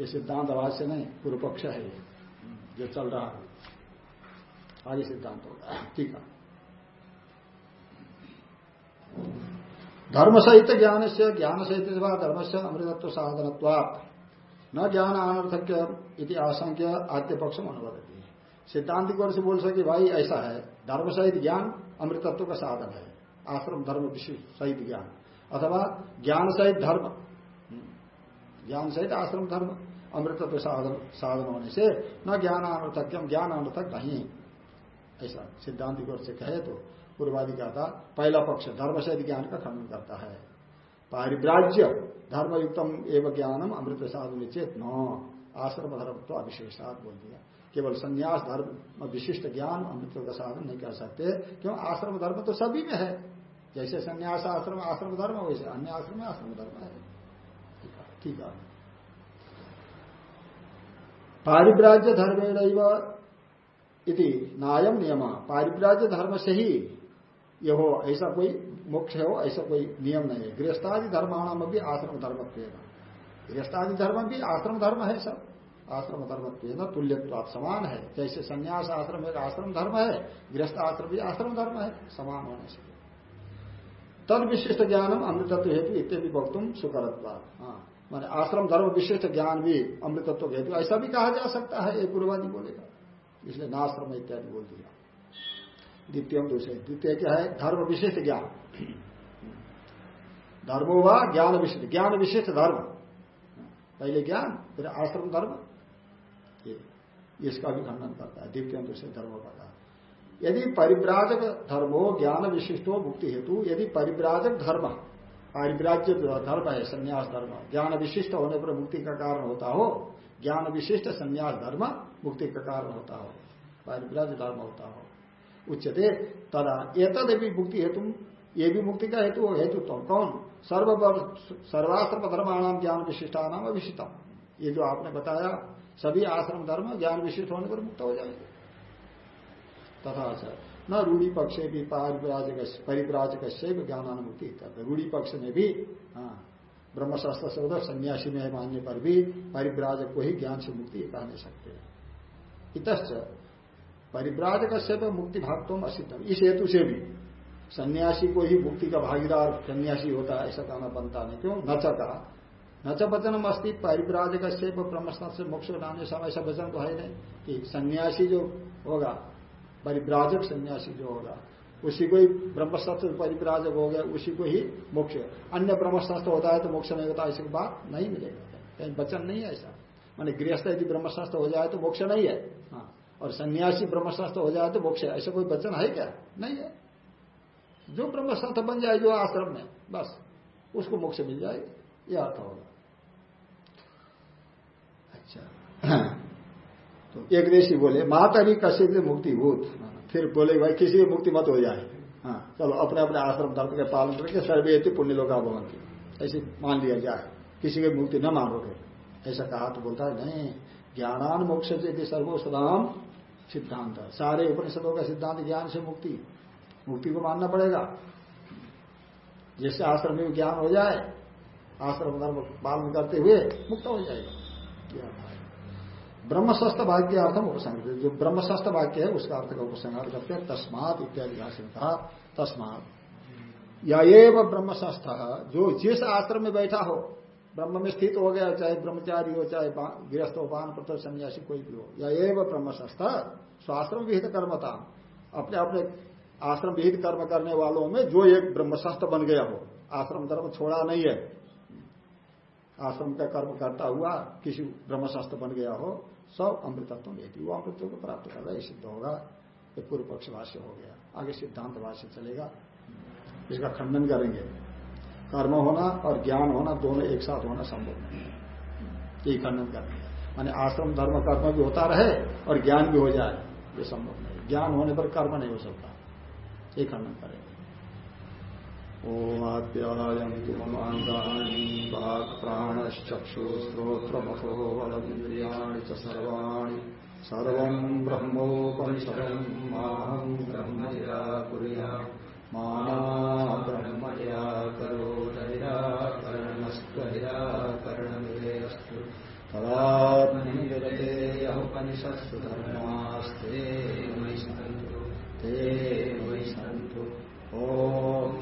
ये सिद्धांत से नहीं, पूर्व पक्ष है जो चल रहा है। आगे सिद्धांत होगा। ठीक है। धर्म सहित ज्ञान से ज्ञान सहित धर्म से अमृतत्व साधनत्वात्। न ज्ञान अनर्थक्य आशंक्य आद्य पक्ष अनुवदती। सिद्धांत की ओर से बोल सके, भाई, ऐसा है। धर्म सहित ज्ञान अमृतत्व का साधन है। आश्रम धर्म सहित ज्ञान। अथवा ज्ञान सहित धर्म ज्ञान सहित आश्रम धर्म अमृतत्व साधन साधन होने से न ज्ञान अमृतक्यम ज्ञान अमृतक नहीं। ऐसा सिद्धांत की ओर से कहे तो पूर्वादि का था पहला पक्ष धर्म सहित ज्ञान का खंडन करता है। पारिव्राज्य धर्मयुक्तम एवं ज्ञानम अमृत साधन चेत न आश्रम धर्म तो अविशेषात बोल दिया। केवल संन्यास, धर्म विशिष्ट ज्ञान अमृत का साधन नहीं कर सकते, क्यों? आश्रम, धर्म तो सभी में है। जैसे संन्यास, आश्रम आश्रम, धर्म, वैसे अन्य आश्रम में आश्रम, धर्म है। ठीक है। पारिव्राज्य धर्म इति नायम नियम। पारिव्राज्य धर्म से ही ये हो, ऐसा कोई मोक्ष हो ऐसा कोई नियम नहीं है। गृहस्थादि धर्माणाम भी आश्रम, धर्म गृहस्थादि धर्म भी आश्रम, धर्म है सब। आश्रम धर्म तुल्य समान है। जैसे संन्यास आश्रम एक आश्रम धर्म है, गृहस्थ आश्रम भी आश्रम धर्म है, समान होने से। तद विशिष्ट ज्ञानम अमृतत्व हेतु इत्यादि वक्तुम सुकरत्वा हाँ माने आश्रम धर्म विशिष्ट ज्ञान भी अमृतत्व हेतु, ऐसा भी कहा जा सकता है, एक पूर्वादि बोलेगा। इसलिए नाश्रम इत्यादि बोल दिया। द्वितीय दूसरे, द्वितीय क्या है? धर्म विशिष्ट ज्ञान। धर्मो व ज्ञान विशिष्ट ज्ञान विशिष्ट धर्म। पहले ज्ञान, फिर आश्रम धर्म इसका भी खंडन करता है, द्वितीय दूसरे धर्म का यदि परिव्राजक धर्मो ज्ञान विशिष्टो मुक्ति हेतु, यदि परिव्राजक धर्म, परिव्राज्य धर्म है, संन्यास धर्म, ज्ञान विशिष्ट होने पर मुक्ति का कारण होता हो, ज्ञान विशिष्ट संन्यास धर्म मुक्ति का कारण होता हो परिव्राज धर्म होता हो। उच्चते तदा ये तद मुक्ति हेतु, ये भी मुक्ति का हेतु हेतु तो कौन? सर्व सर्वाश्रम धर्माणाम ज्ञान विशिष्टानाम अविशिष्टम ये जो आपने बताया सभी आश्रम धर्म ज्ञान विशिष्ट होने पर मुक्त हो जाएँगे। तथा न रूढ़ी पक्ष भी परिव्राजक परिव्राजक से ज्ञानानुमुक्ति रूढ़ी पक्ष में भी हाँ ब्रह्मशास्त्र से उधर सन्यासी में मानने पर भी परिव्राजक को ही ज्ञान से मुक्ति कह नहीं सकते। इतच परिव्राजक से तो मुक्ति भागतों असिद्धम। इस हेतु से भी सन्यासी को ही मुक्ति का भागीदार सन्यासी होता है, ऐसा कहना बनता नहीं। क्यों? न कहा। न च वचनम अस्ति परिव्राजक से ब्रह्मस्थ से मोक्ष नाने समय ऐसा वचन तो है नहीं। कि सन्यासी जो होगा, परिव्राजक सन्यासी जो होगा, उसी को ही ब्रह्मशास्त्र परिव्राजक हो गया, उसी को ही मोक्ष। अन्य ब्रह्मशास्त्र होता है तो मोक्ष नहीं होता, ऐसी बात नहीं मिलेगा। कहीं वचन नहीं है ऐसा। माने गृहस्थ यदि ब्रह्मशास्त्र हो जाए तो मोक्ष नहीं है। हाँ। और सन्यासी ब्रह्मशास्त्र हो जाए तो मोक्ष है। ऐसा कोई वचन है क्या? नहीं है। जो ब्रह्मशास्त्र बन जाए, जो आश्रम में, बस, उसको मोक्ष मिल जाएगा। यह अर्थ होगा। अच्छा। तो एक देशी बोले, माता भी कश्य मुक्ति भूत फिर बोले, भाई, किसी की मुक्ति मत हो जाए। हाँ चलो, अपने अपने आश्रम धर्म के पालन करके सर्वे पुण्य लोग भवंती ऐसे मान लिया जाए, किसी की मुक्ति न मानोगे ऐसा कहा तो बोलता है, नहीं, ज्ञानान मोक्ष से सर्वोसदाम सिद्धांत। सारे उपनिषदों का सिद्धांत ज्ञान से मुक्ति। मुक्ति को मानना पड़ेगा। जैसे आश्रम में ज्ञान हो जाए, आश्रम धर्म पालन करते हुए मुक्त हो जाएगा। ब्रह्मशस्त्र वाक्य अर्थम उपसंग जो ब्रह्मशस्त्र वाक्य है, उसका अर्थ का उपसंहार करते हैं, तस्मात इत्यादि भाषण कहा, तस्मात। या एवं ब्रह्मशस्त्र, जो जिस आश्रम में बैठा हो, ब्रह्म में स्थित हो गया, चाहे ब्रह्मचारी हो, चाहे गृहस्थ हो पान प्रतर सन्यासी, कोई भी हो, या एवं ब्रह्मशस्त्र, स्वाश्रम विहित कर्मता। अपने अपने आश्रम विहित कर्म करने वालों में जो एक ब्रह्मशास्त्र बन गया हो, आश्रम धर्म छोड़ा नहीं है आश्रम का कर्म करता हुआ किसी ब्रह्मशास्त्र बन गया हो, सब अमृतत्व लेती वो अमृतत्व को प्राप्त कर रहा है सिद्ध होगा, ये पूर्व पक्ष भाष्य हो गया, आगे सिद्धांत भाष्य चलेगा। इसका खंडन करेंगे। कर्म होना और ज्ञान होना दोनों एक साथ होना संभव नहीं है। यही खंडन करेंगे। माने आश्रम, धर्म, कर्म भी होता रहे और ज्ञान भी हो जाए, ये संभव नहीं ज्ञान होने पर कर्म नहीं हो सकता। ये खंडन करेंगे। ओमाप्यायन्तु ममाङ्गानि वाक्प्राणश्चक्षुश्रोत्रमथो बलमिन्द्रियाणि च सर्वाणि। सर्वम् ब्रह्मोपनिषदम् माहम् ब्रह्म निराकुर्या माना ब्रह्मया करोदनिराकरणस्त्वनिराकरणमिरेऽस्तु तदात्मनिरते यः धर्मास्ते मयि सन्तु, ते मयि 오,